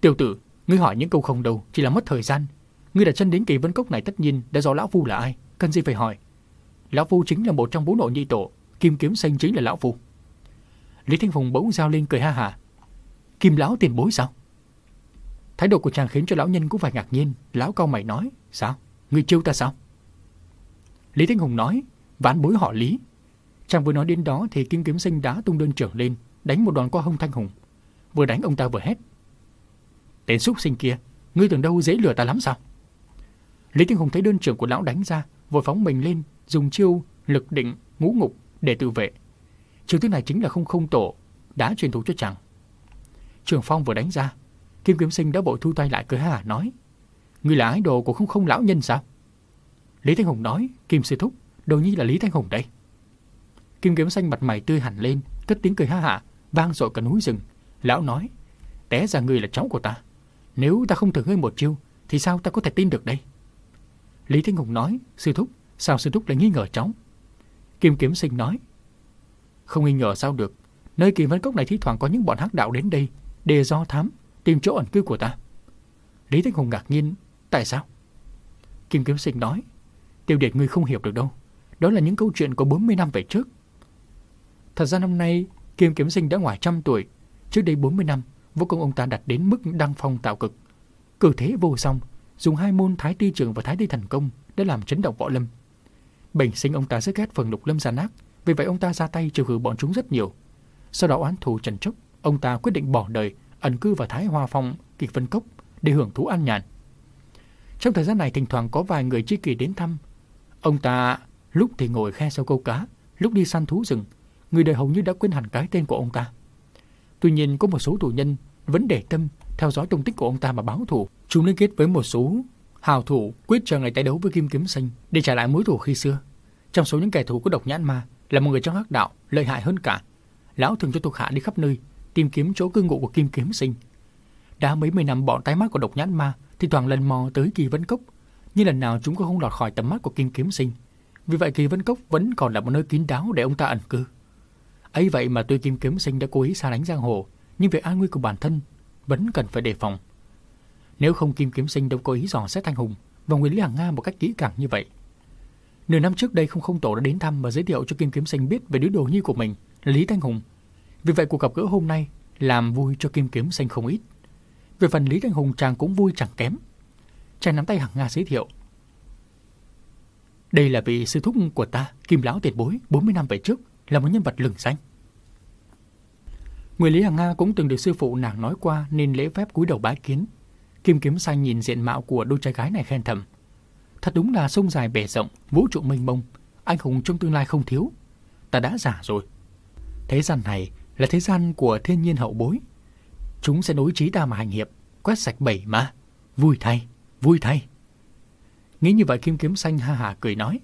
Tiểu tử, ngươi hỏi những câu không đâu, chỉ là mất thời gian. Ngươi đặt chân đến kỳ vân cốc này tất nhiên đã do lão phu là ai, cần gì phải hỏi. Lão phu chính là một trong bốn nội nhi tổ, kim kiếm xanh chính là lão phu. Lý Thanh Hùng bỗng giao lên cười ha hà. Kim lão tiền bối sao? Thái độ của chàng khiến cho lão nhân cũng phải ngạc nhiên. Lão cao mày nói, sao? Người chiêu ta sao? Lý Thanh Hùng nói, ván bối họ Lý. Chàng vừa nói đến đó thì kim kiếm sinh đá tung đơn trưởng lên, đánh một đòn qua hông Thanh Hùng. Vừa đánh ông ta vừa hét. Tên súc sinh kia, ngươi tưởng đâu dễ lừa ta lắm sao? Lý Thanh Hùng thấy đơn trưởng của lão đánh ra, vội phóng mình lên, dùng chiêu lực định ngũ ngục để tự vệ. Chiêu thức này chính là không không tổ, đã truyền thụ cho chàng. Trường Phong vừa đánh ra, Kim Kiếm Sinh đã bội thu tay lại cười hà nói. Ngươi là ái đồ của không không lão nhân sao? Lý Thanh Hùng nói, Kim Sư Thúc, đồ nhi là Lý Thanh Hùng đây. Kim Kiếm Sinh mặt mày tươi hẳn lên, cất tiếng cười ha hả, vang dội cả núi rừng. Lão nói, té ra ngươi là cháu của ta. Nếu ta không thử ngươi một chiêu, thì sao ta có thể tin được đây? Lý Thanh Hùng nói, Sư Thúc, sao Sư Thúc lại nghi ngờ cháu? Kim Kiếm Sinh nói, không nghi ngờ sao được, nơi kỳ vân cốc này thi thoảng có những bọn hắc đạo đến đây, để do thám, tìm chỗ ẩn cư của ta. Lý Thanh Hùng ngạc nhiên, tại sao? Kim Kiếm Sinh nói, tiêu điệt ngươi không hiểu được đâu. Đó là những câu chuyện của 40 năm về trước. Thật ra năm nay, Kim Kiếm Sinh đã ngoài trăm tuổi. Trước đây 40 năm, vô công ông ta đặt đến mức đăng phong tạo cực. Cử thế vô song, dùng hai môn Thái Ti Trường và Thái Ti Thần Công để làm chấn động võ lâm. Bình sinh ông ta rất ghét phần lục lâm gian nát, vì vậy ông ta ra tay trừ khử bọn chúng rất nhiều. Sau đó oán thù trần trúc ông ta quyết định bỏ đời, ẩn cư vào Thái Hoa Phong, Kịch Vân Cốc để hưởng thú an nhàn. Trong thời gian này thỉnh thoảng có vài người tri kỷ đến thăm. Ông ta lúc thì ngồi khe sau câu cá, lúc đi săn thú rừng, người đời hầu như đã quên hẳn cái tên của ông ta. Tuy nhiên có một số tù nhân vẫn để tâm theo dõi tung tích của ông ta mà báo thù. Chúng liên kết với một số hào thủ quyết chờ ngày tái đấu với Kim Kiếm Xanh để trả lại mối thù khi xưa. Trong số những kẻ thù của độc nhãn ma là một người trong hắc đạo lợi hại hơn cả. Lão thường cho thuộc hạ đi khắp nơi tìm kiếm chỗ cư ngụ của Kim Kiếm Sinh. Đã mấy mươi năm bọn tái mắt của độc nhãn ma thì toàn lần mò tới kỳ vấn cốc, nhưng lần nào chúng cũng không lọt khỏi tầm mắt của Kim Kiếm Sinh. Vì vậy kỳ vấn cốc vẫn còn là một nơi kín đáo để ông ta ẩn cư. ấy vậy mà tuy Kim Kiếm Sinh đã cố ý xa lánh giang hồ, nhưng việc an nguy của bản thân vẫn cần phải đề phòng. Nếu không Kim Kiếm Sinh đâu có ý dò xét Thanh Hùng và Nguyễn Lý Hằng Nga một cách kỹ càng như vậy. Nửa năm trước đây không không tổ đã đến thăm và giới thiệu cho Kim Kiếm Sinh biết về đứa đồ nhi của mình, Lý Thanh Hùng. Vì vậy cuộc gặp gỡ hôm nay làm vui cho Kim Kiếm Xanh không ít. Về phần Lý Thanh Hùng chàng cũng vui chẳng kém. Chàng nắm tay Hằng Nga giới thiệu. Đây là vị sư thúc của ta, Kim Lão tiền bối, 40 năm về trước, là một nhân vật lừng danh. Nguyễn Lý Hằng Nga cũng từng được sư phụ nàng nói qua nên lễ phép cúi đầu bái kiến. Kim Kiếm Xanh nhìn diện mạo của đôi trai gái này khen thầm. Thật đúng là sông dài bể rộng, vũ trụ mênh mông, anh hùng trong tương lai không thiếu. Ta đã giả rồi. Thế gian này là thế gian của thiên nhiên hậu bối. Chúng sẽ nối trí ta mà hành hiệp, quét sạch bảy mà. Vui thay, vui thay. Nghĩ như vậy Kim Kiếm Xanh ha hà cười nói.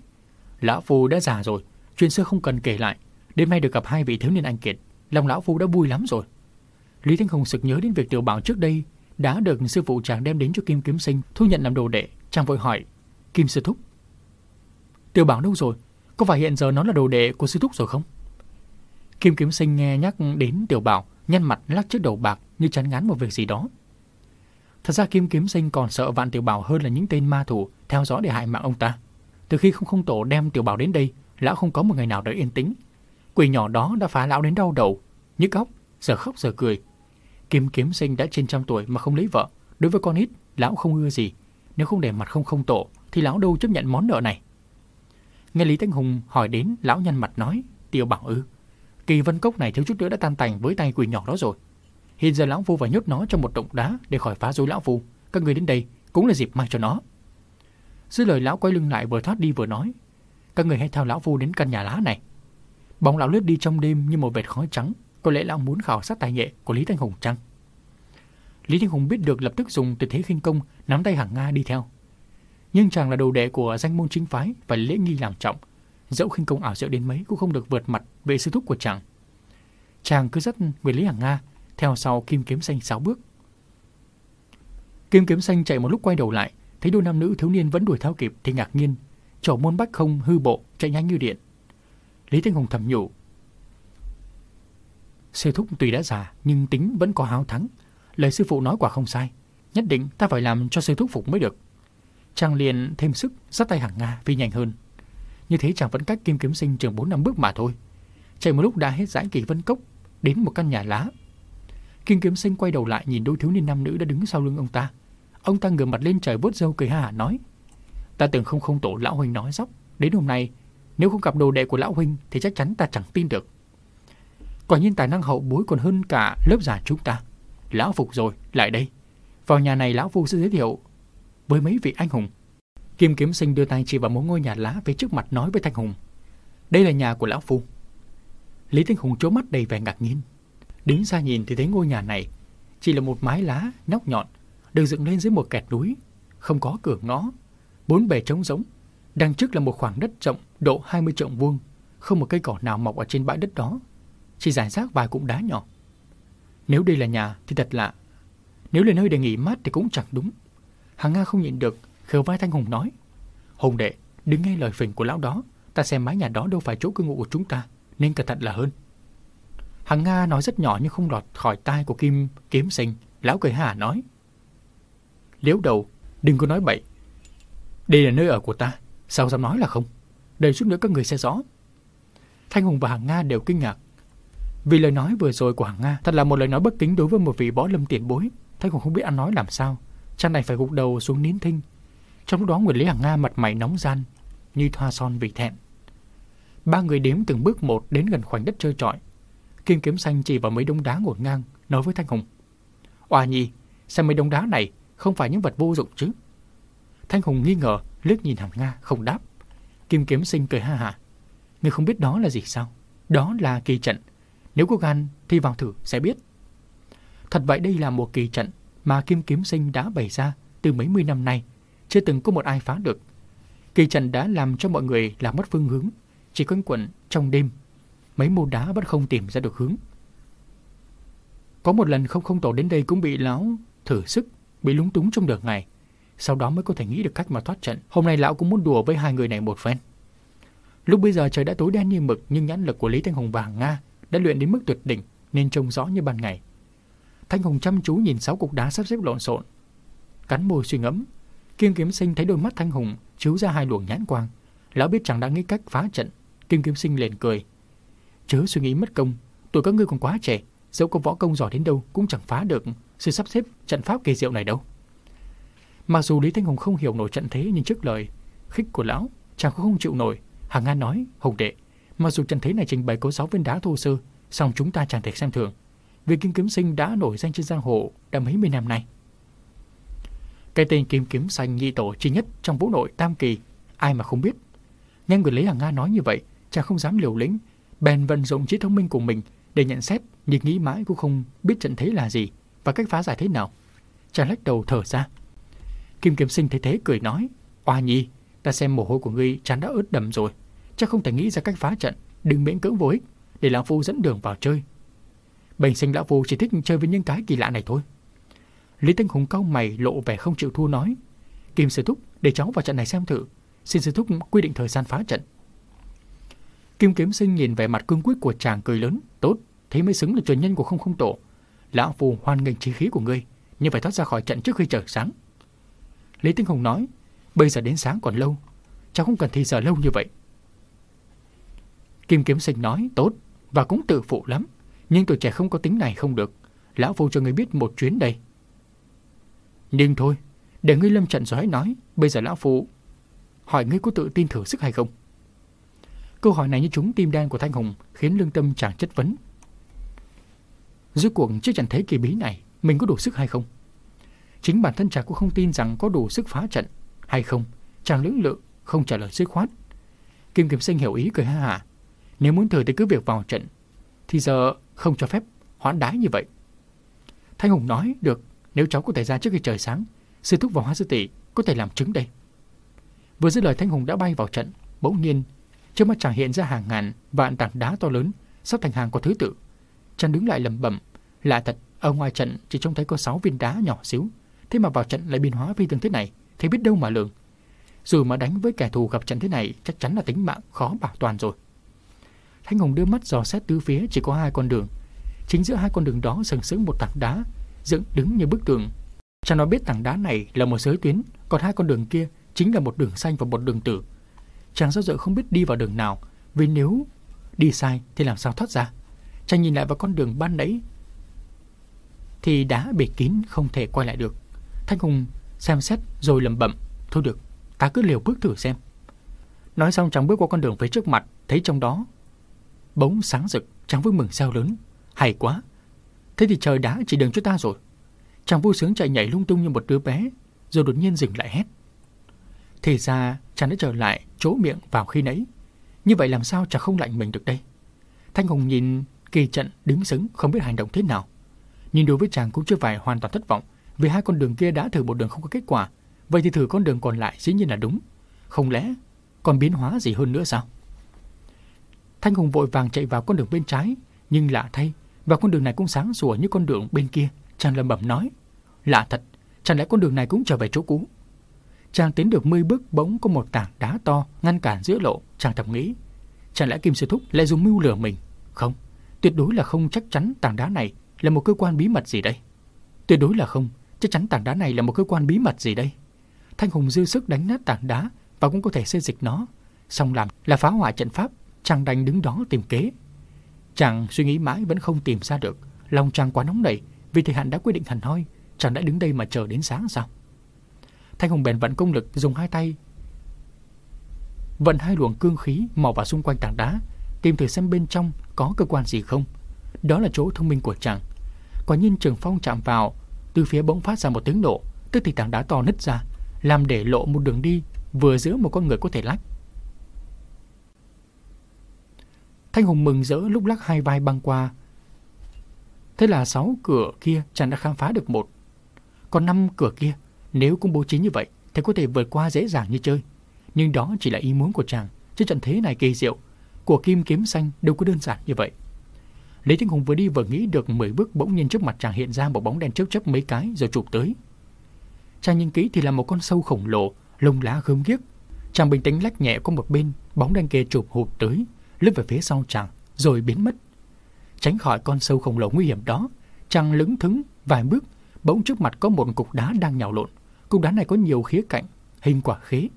Lão Phu đã già rồi, chuyện xưa không cần kể lại. Đêm nay được gặp hai vị thiếu niên anh kiệt, lòng Lão Phu đã vui lắm rồi. Lý Thanh Hồng sực nhớ đến việc tiểu bảo trước đây đã được sư phụ chàng đem đến cho Kim Kiếm Sinh thu nhận làm đồ đệ. Chàng vội hỏi, Kim Sư Thúc. Tiểu bảo đâu rồi? Có phải hiện giờ nó là đồ đệ của Sư Thúc rồi không? Kim Kiếm Sinh nghe nhắc đến tiểu bảo, nhăn mặt lắc chiếc đầu bạc như chán ngán một việc gì đó. Thật ra Kim Kiếm Sinh còn sợ vạn tiểu bảo hơn là những tên ma thủ theo dõi để hại mạng ông ta. Từ khi không không tổ đem tiểu bảo đến đây, lão không có một ngày nào đợi yên tĩnh. Quỷ nhỏ đó đã phá lão đến đau đầu, nhức óc, giờ khóc giờ cười. Kim Kiếm Sinh đã trên trăm tuổi mà không lấy vợ, đối với con ít, lão không ưa gì. Nếu không để mặt không không tổ, thì lão đâu chấp nhận món nợ này. Nghe Lý Thanh Hùng hỏi đến, lão nhăn mặt nói, tiểu bảo ư. Kỳ vân cốc này thiếu chút nữa đã tan tành với tay quỷ nhỏ đó rồi. Hiện giờ lão phu phải nhốt nó trong một động đá để khỏi phá rối lão phu. Các người đến đây cũng là dịp mang cho nó. Dư lời, lão quay lưng lại vừa thoát đi vừa nói. Các người hãy theo lão phu đến căn nhà lá này. Bóng lão lướt đi trong đêm như một vệt khói trắng. Có lẽ lão muốn khảo sát tài nghệ của Lý Thanh Hùng chăng? Lý Thanh Hùng biết được lập tức dùng tuyệt thế khinh công, nắm tay hàng Nga đi theo. Nhưng chàng là đồ đệ của danh môn chính phái và lễ nghi làm trọng. Dẫu khinh công ảo diệu đến mấy cũng không được vượt mặt về sư thúc của chàng. Chàng cứ rất Nguyễn Lý Hàng Nga theo sau Kim Kiếm Xanh sáu bước. Kim Kiếm Xanh chạy một lúc quay đầu lại, thấy đôi nam nữ thiếu niên vẫn đuổi theo kịp thì ngạc nhiên, trổ môn bách không hư bộ chạy nhanh như điện. Lý Thanh Hùng thầm nhủ. Sư thúc tuy đã già nhưng tính vẫn có háo thắng. Lời sư phụ nói quả không sai. Nhất định ta phải làm cho sư thúc phục mới được. Chàng liền thêm sức dắt tay hàng Nga vì nhanh hơn. Như thế chàng vẫn cách Kim Kiếm Sinh chừng 4 năm bước mà thôi. Chạy một lúc đã hết dãy kỳ vân cốc đến một căn nhà lá Kim Kiếm Sinh quay đầu lại nhìn đôi thiếu niên nam nữ đã đứng sau lưng ông ta. Ông ta ngửa mặt lên trời vuốt râu cười ha hả nói: "Ta tưởng không không tổ lão huynh nói dốc đến hôm nay nếu không gặp đồ đệ của lão huynh thì chắc chắn ta chẳng tin được." Quả nhiên tài năng hậu bối còn hơn cả lớp già chúng ta. Lão phục rồi, lại đây. Vào nhà này lão phu sẽ giới thiệu với mấy vị anh hùng. Kim Kiếm Sinh đưa tay chỉ vào một ngôi nhà lá phía trước mặt nói với Thanh Hùng: "Đây là nhà của lão phu." Lý Thanh Hùng trố mắt đầy vẻ ngạc nhiên. Đứng xa nhìn thì thấy ngôi nhà này chỉ là một mái lá nhóc nhọn được dựng lên dưới một kẹt núi, không có cửa ngõ, bốn bề trống rỗng. Đằng trước là một khoảng đất rộng độ 20 trượng vuông, không một cây cỏ nào mọc ở trên bãi đất đó, chỉ rải rác vài cụm đá nhỏ. Nếu đây là nhà thì thật lạ, nếu là nơi để nghỉ mát thì cũng chẳng đúng. Hàng Nga không nhịn được, khều vai Thanh Hùng nói: "Hùng đệ, đừng nghe lời phỉnh của lão đó, ta xem mái nhà đó đâu phải chỗ cư ngụ của chúng ta, nên cẩn thận là hơn." Hằng Nga nói rất nhỏ nhưng không lọt khỏi tai của Kim Kiếm Sinh. Lão cười hà nói. Liếu đầu, đừng có nói bậy. Đây là nơi ở của ta, sao dám nói là không? Đây chút nữa các người sẽ rõ. Thanh Hùng và Hằng Nga đều kinh ngạc. Vì lời nói vừa rồi của Hằng Nga thật là một lời nói bất kính đối với một vị võ lâm tiền bối. Thanh Hùng không biết ăn nói làm sao. Chàng này phải gục đầu xuống nín thinh. Trong lúc đó Nguyệt Lý Hằng Nga mặt mày nóng gian, như thoa son vì thẹn. Ba người đếm từng bước một đến gần khoảnh đất chơi trọi. Kim kiếm xanh chỉ vào mấy đống đá ngổn ngang, nói với Thanh Hùng. Oa nhi, xem mấy đống đá này không phải những vật vô dụng chứ. Thanh Hùng nghi ngờ, liếc nhìn Hàm Nga, không đáp. Kim kiếm sinh cười ha hả. Người không biết đó là gì sao? Đó là kỳ trận. Nếu có gan thì vào thử sẽ biết. Thật vậy đây là một kỳ trận mà Kim Kiếm Sinh đã bày ra từ mấy mươi năm nay, chưa từng có một ai phá được. Kỳ trận đã làm cho mọi người làm mất phương hướng, chỉ quanh quẩn trong đêm mấy mô đá vẫn không tìm ra được hướng. Có một lần không không tổ đến đây cũng bị lão thử sức, bị lúng túng trong đường ngày. Sau đó mới có thể nghĩ được cách mà thoát trận. Hôm nay lão cũng muốn đùa với hai người này một phen. Lúc bây giờ trời đã tối đen như mực nhưng nhãn lực của Lý Thanh Hùng và Hàng Nga đã luyện đến mức tuyệt đỉnh nên trông rõ như ban ngày. Thanh Hùng chăm chú nhìn sáu cục đá sắp xếp lộn xộn, cắn môi suy ngẫm. Kim Kiếm Sinh thấy đôi mắt Thanh Hùng chiếu ra hai luồng nhãn quang, lão biết chẳng đã nghĩ cách phá trận. Kim Kiếm Sinh liền cười, chớ suy nghĩ mất công, tuổi các ngươi còn quá trẻ, dẫu có võ công giỏi đến đâu cũng chẳng phá được sự sắp xếp trận pháp kỳ diệu này đâu. Mặc dù Lý Thanh Hùng không hiểu nổi trận thế nhưng trước lời khích của lão, chàng cũng không chịu nổi. Hàng Nga nói, Hùng đệ, mặc dù trận thế này trình bày có sáu viên đá thô sơ, song chúng ta chẳng thể xem thường. Vì Kim Kiếm Sinh đã nổi danh trên giang hồ đã mấy mươi năm nay. Cái tên Kim Kiếm Xanh nhị tổ chi nhất trong vũ nội Tam Kỳ, ai mà không biết. Nghe người lấy Hàng Nga nói như vậy, chàng không dám liều lĩnh, bèn vận dụng trí thông minh của mình để nhận xét, nhưng nghĩ mãi cũng không biết trận thế là gì và cách phá giải thế nào. Chàng lách đầu thở ra. Kim Kiếm Sinh thấy thế cười nói, Oa nhi, ta xem mồ hôi của ngươi chán đã ướt đầm rồi. Chắc không thể nghĩ ra cách phá trận, đừng miễn cưỡng vô ích, để Lão Phu dẫn đường vào chơi. Bình sinh Lão Phu chỉ thích chơi với những cái kỳ lạ này thôi. Lý Tinh Hùng cau mày lộ vẻ không chịu thua nói, Kim Sư Thúc, để cháu vào trận này xem thử. Xin Sư Thúc quy định thời gian phá trận. Kim Kiếm Sinh nhìn vẻ mặt cương quyết của chàng cười lớn, tốt, thế mới xứng là truyền nhân của không không tổ. Lão Phu hoan nghênh trí khí của ngươi, nhưng phải thoát ra khỏi trận trước khi trời sáng. Lý Tinh Hùng nói, bây giờ đến sáng còn lâu, cháu không cần thi giờ lâu như vậy. Kim Kiếm Sinh nói, tốt, và cũng tự phụ lắm, nhưng tuổi trẻ không có tính này không được. Lão Phu cho ngươi biết một chuyến đây. Nhưng thôi, để ngươi lâm trận rồi hãy nói, bây giờ Lão phụ hỏi ngươi có tự tin thử sức hay không? Câu hỏi này như chúng tim đen của Thanh Hùng khiến lương tâm chàng chất vấn. Rốt cuộc trước trận thế kỳ bí này, mình có đủ sức hay không? Chính bản thân chàng cũng không tin rằng có đủ sức phá trận hay không. Chàng lưỡng lự, không trả lời dứt khoát. Kim Kiếm Sinh hiểu ý cười ha hả. Nếu muốn thử thì cứ việc vào trận, thì giờ không cho phép hoãn đái như vậy. Thanh Hùng nói, được, nếu cháu có thể ra trước khi trời sáng, sư thúc và hoa sư tỷ có thể làm chứng đây. Vừa dứt lời Thanh Hùng đã bay vào trận, bỗng nhiên Trước mắt chàng hiện ra hàng ngàn vạn tảng đá to lớn, sắp thành hàng có thứ tự. Chàng đứng lại lẩm bẩm, lạ thật, ở ngoài trận chỉ trông thấy có 6 viên đá nhỏ xíu, thế mà vào trận lại biến hóa phi thường thế này, thế biết đâu mà lường. Dù mà đánh với kẻ thù gặp trận thế này, chắc chắn là tính mạng khó bảo toàn rồi. Thanh Hùng đưa mắt dò xét tứ phía chỉ có hai con đường. Chính giữa hai con đường đó sừng sững một tảng đá, dựng đứng như bức tường. Chàng nói biết tảng đá này là một giới tuyến, còn hai con đường kia chính là một đường xanh và một đường tử. Chàng do dự không biết đi vào đường nào, vì nếu đi sai thì làm sao thoát ra. Chàng nhìn lại vào con đường ban nãy thì đá bị kín không thể quay lại được. Thanh Hùng xem xét rồi lẩm bẩm, thôi được, ta cứ liều bước thử xem. Nói xong chàng bước qua con đường phía trước mặt, thấy trong đó bóng sáng rực, chàng vui mừng sao lớn, hay quá. Thế thì trời đã chỉ đường cho ta rồi. Chàng vui sướng chạy nhảy lung tung như một đứa bé, rồi đột nhiên dừng lại hét. Thì ra chàng đã trở lại chỗ miệng vào khi nãy. Như vậy làm sao chàng không lạnh mình được đây? Thanh Hùng nhìn kỳ trận đứng sững không biết hành động thế nào. Nhưng đối với chàng cũng chưa phải hoàn toàn thất vọng vì hai con đường kia đã thử một đường không có kết quả. Vậy thì thử con đường còn lại dĩ nhiên là đúng. Không lẽ còn biến hóa gì hơn nữa sao? Thanh Hùng vội vàng chạy vào con đường bên trái nhưng lạ thay và con đường này cũng sáng sủa như con đường bên kia. Chàng lầm bẩm nói Lạ thật, chẳng lẽ con đường này cũng trở về chỗ cũ? Chàng tiến được 10 bước bỗng có một tảng đá to ngăn cản giữa lộ, chàng thầm nghĩ. Chẳng lẽ Kim Sư Thúc lại dùng mưu lừa mình? Không, tuyệt đối là không chắc chắn tảng đá này là một cơ quan bí mật gì đây. Tuyệt đối là không, chắc chắn tảng đá này là một cơ quan bí mật gì đây. Thanh Hùng dư sức đánh nát tảng đá và cũng có thể xây dịch nó. Xong làm là phá hoại trận pháp, chàng đành đứng đó tìm kế. Chàng suy nghĩ mãi vẫn không tìm ra được. Lòng chàng quá nóng nảy vì thầy hạnh đã quyết định hẳn hoi. Chàng đã đứng đây mà chờ đến sáng sao? Thanh Hùng bèn vận công lực dùng hai tay vận hai luồng cương khí mò vào xung quanh tảng đá, tìm thử xem bên trong có cơ quan gì không. Đó là chỗ thông minh của chàng. Quả nhiên Trường Phong chạm vào, từ phía bỗng phát ra một tiếng nổ, tức thì tảng đá to nứt ra, làm để lộ một đường đi vừa giữa một con người có thể lách. Thanh Hùng mừng rỡ lúc lắc hai vai băng qua. Thế là sáu cửa kia chàng đã khám phá được một. Còn năm cửa kia nếu cũng bố trí như vậy thì có thể vượt qua dễ dàng như chơi. Nhưng đó chỉ là ý muốn của chàng, chứ trận thế này kỳ diệu của kim kiếm xanh đâu có đơn giản như vậy. Lý Thanh Hùng vừa đi vừa nghĩ được 10 bước bỗng nhiên trước mặt chàng hiện ra một bóng đen chớp chớp mấy cái rồi chụp tới. Chàng nhìn kỹ thì là một con sâu khổng lồ, lông lá gớm ghiếc. Chàng bình tĩnh lách nhẹ qua một bên, bóng đen kia chụp hụt tới, lướt về phía sau chàng, rồi biến mất. Tránh khỏi con sâu khổng lồ nguy hiểm đó, chàng lững thững vài bước, bỗng trước mặt có một cục đá đang nhào lộn. Cục đá này có nhiều khía cạnh, hình quả khế.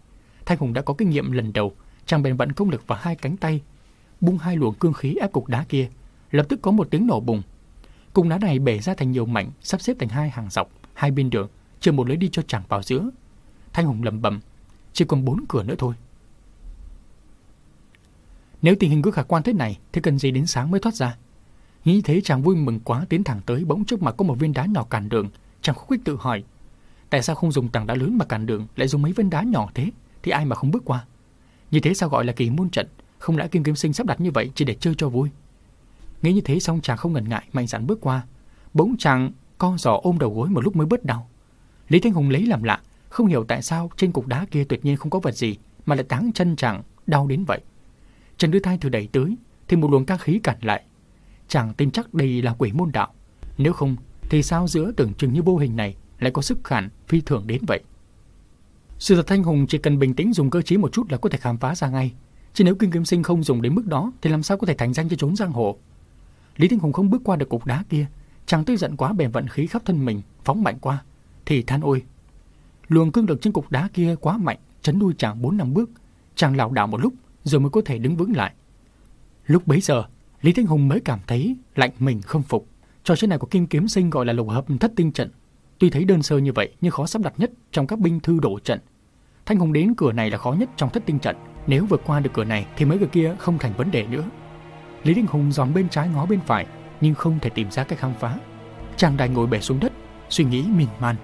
Thanh Hùng đã có kinh nghiệm lần đầu, chàng bèn vận công lực vào hai cánh tay, bung hai luồng cương khí ép cục đá kia, lập tức có một tiếng nổ bùng. Cục đá này bể ra thành nhiều mảnh, sắp xếp thành hai hàng dọc, hai bên đường, chưa một lối đi cho chàng vào giữa. Thanh Hùng lẩm bẩm, chỉ còn bốn cửa nữa thôi. Nếu tình hình cứ khả quan thế này thì cần gì đến sáng mới thoát ra. Nghĩ thế chàng vui mừng quá tiến thẳng tới bỗng trước mặt có một viên đá nhỏ cản đường. Chàng khúc khích tự hỏi, tại sao không dùng tảng đá lớn mà cản đường lại dùng mấy viên đá nhỏ thế thì ai mà không bước qua. Như thế sao gọi là kỳ môn trận, không lẽ Kim kim Sinh sắp đặt như vậy chỉ để chơi cho vui. Nghĩ như thế xong chàng không ngần ngại mạnh dạn bước qua. Bỗng chàng co giò ôm đầu gối một lúc mới bớt đau. Lý Thanh Hùng lấy làm lạ, không hiểu tại sao trên cục đá kia tuyệt nhiên không có vật gì mà lại táng chân chàng đau đến vậy. Trần đưa tay thử đẩy tới thì một luồng ca khí cản lại. Chàng tin chắc đây là quỷ môn đạo. Nếu không thì sao giữa tưởng chừng như vô hình này lại có sức khản phi thường đến vậy. Sự thật Thanh Hùng chỉ cần bình tĩnh dùng cơ trí một chút là có thể khám phá ra ngay. Chứ nếu Kinh Kiếm Sinh không dùng đến mức đó thì làm sao có thể thành danh cho trốn giang hồ. Lý Thanh Hùng không bước qua được cục đá kia, chàng tức giận quá bèn vận khí khắp thân mình, phóng mạnh qua, thì than ôi. Luồng cương lực trên cục đá kia quá mạnh, chấn đuôi chàng bốn năm bước, chàng lảo đảo một lúc rồi mới có thể đứng vững lại. Lúc bấy giờ, Lý Thanh Hùng mới cảm thấy lạnh mình không phục. Trò chơi này của Kim Kiếm Sinh gọi là lục hợp thất tinh trận. Tuy thấy đơn sơ như vậy nhưng khó sắp đặt nhất trong các binh thư đổ trận. Thanh Hùng đến cửa này là khó nhất trong thất tinh trận. Nếu vượt qua được cửa này thì mấy cửa kia không thành vấn đề nữa. Lý Thanh Hùng dòm bên trái ngó bên phải nhưng không thể tìm ra cách khám phá. Chàng đài ngồi bẻ xuống đất, suy nghĩ mìn man.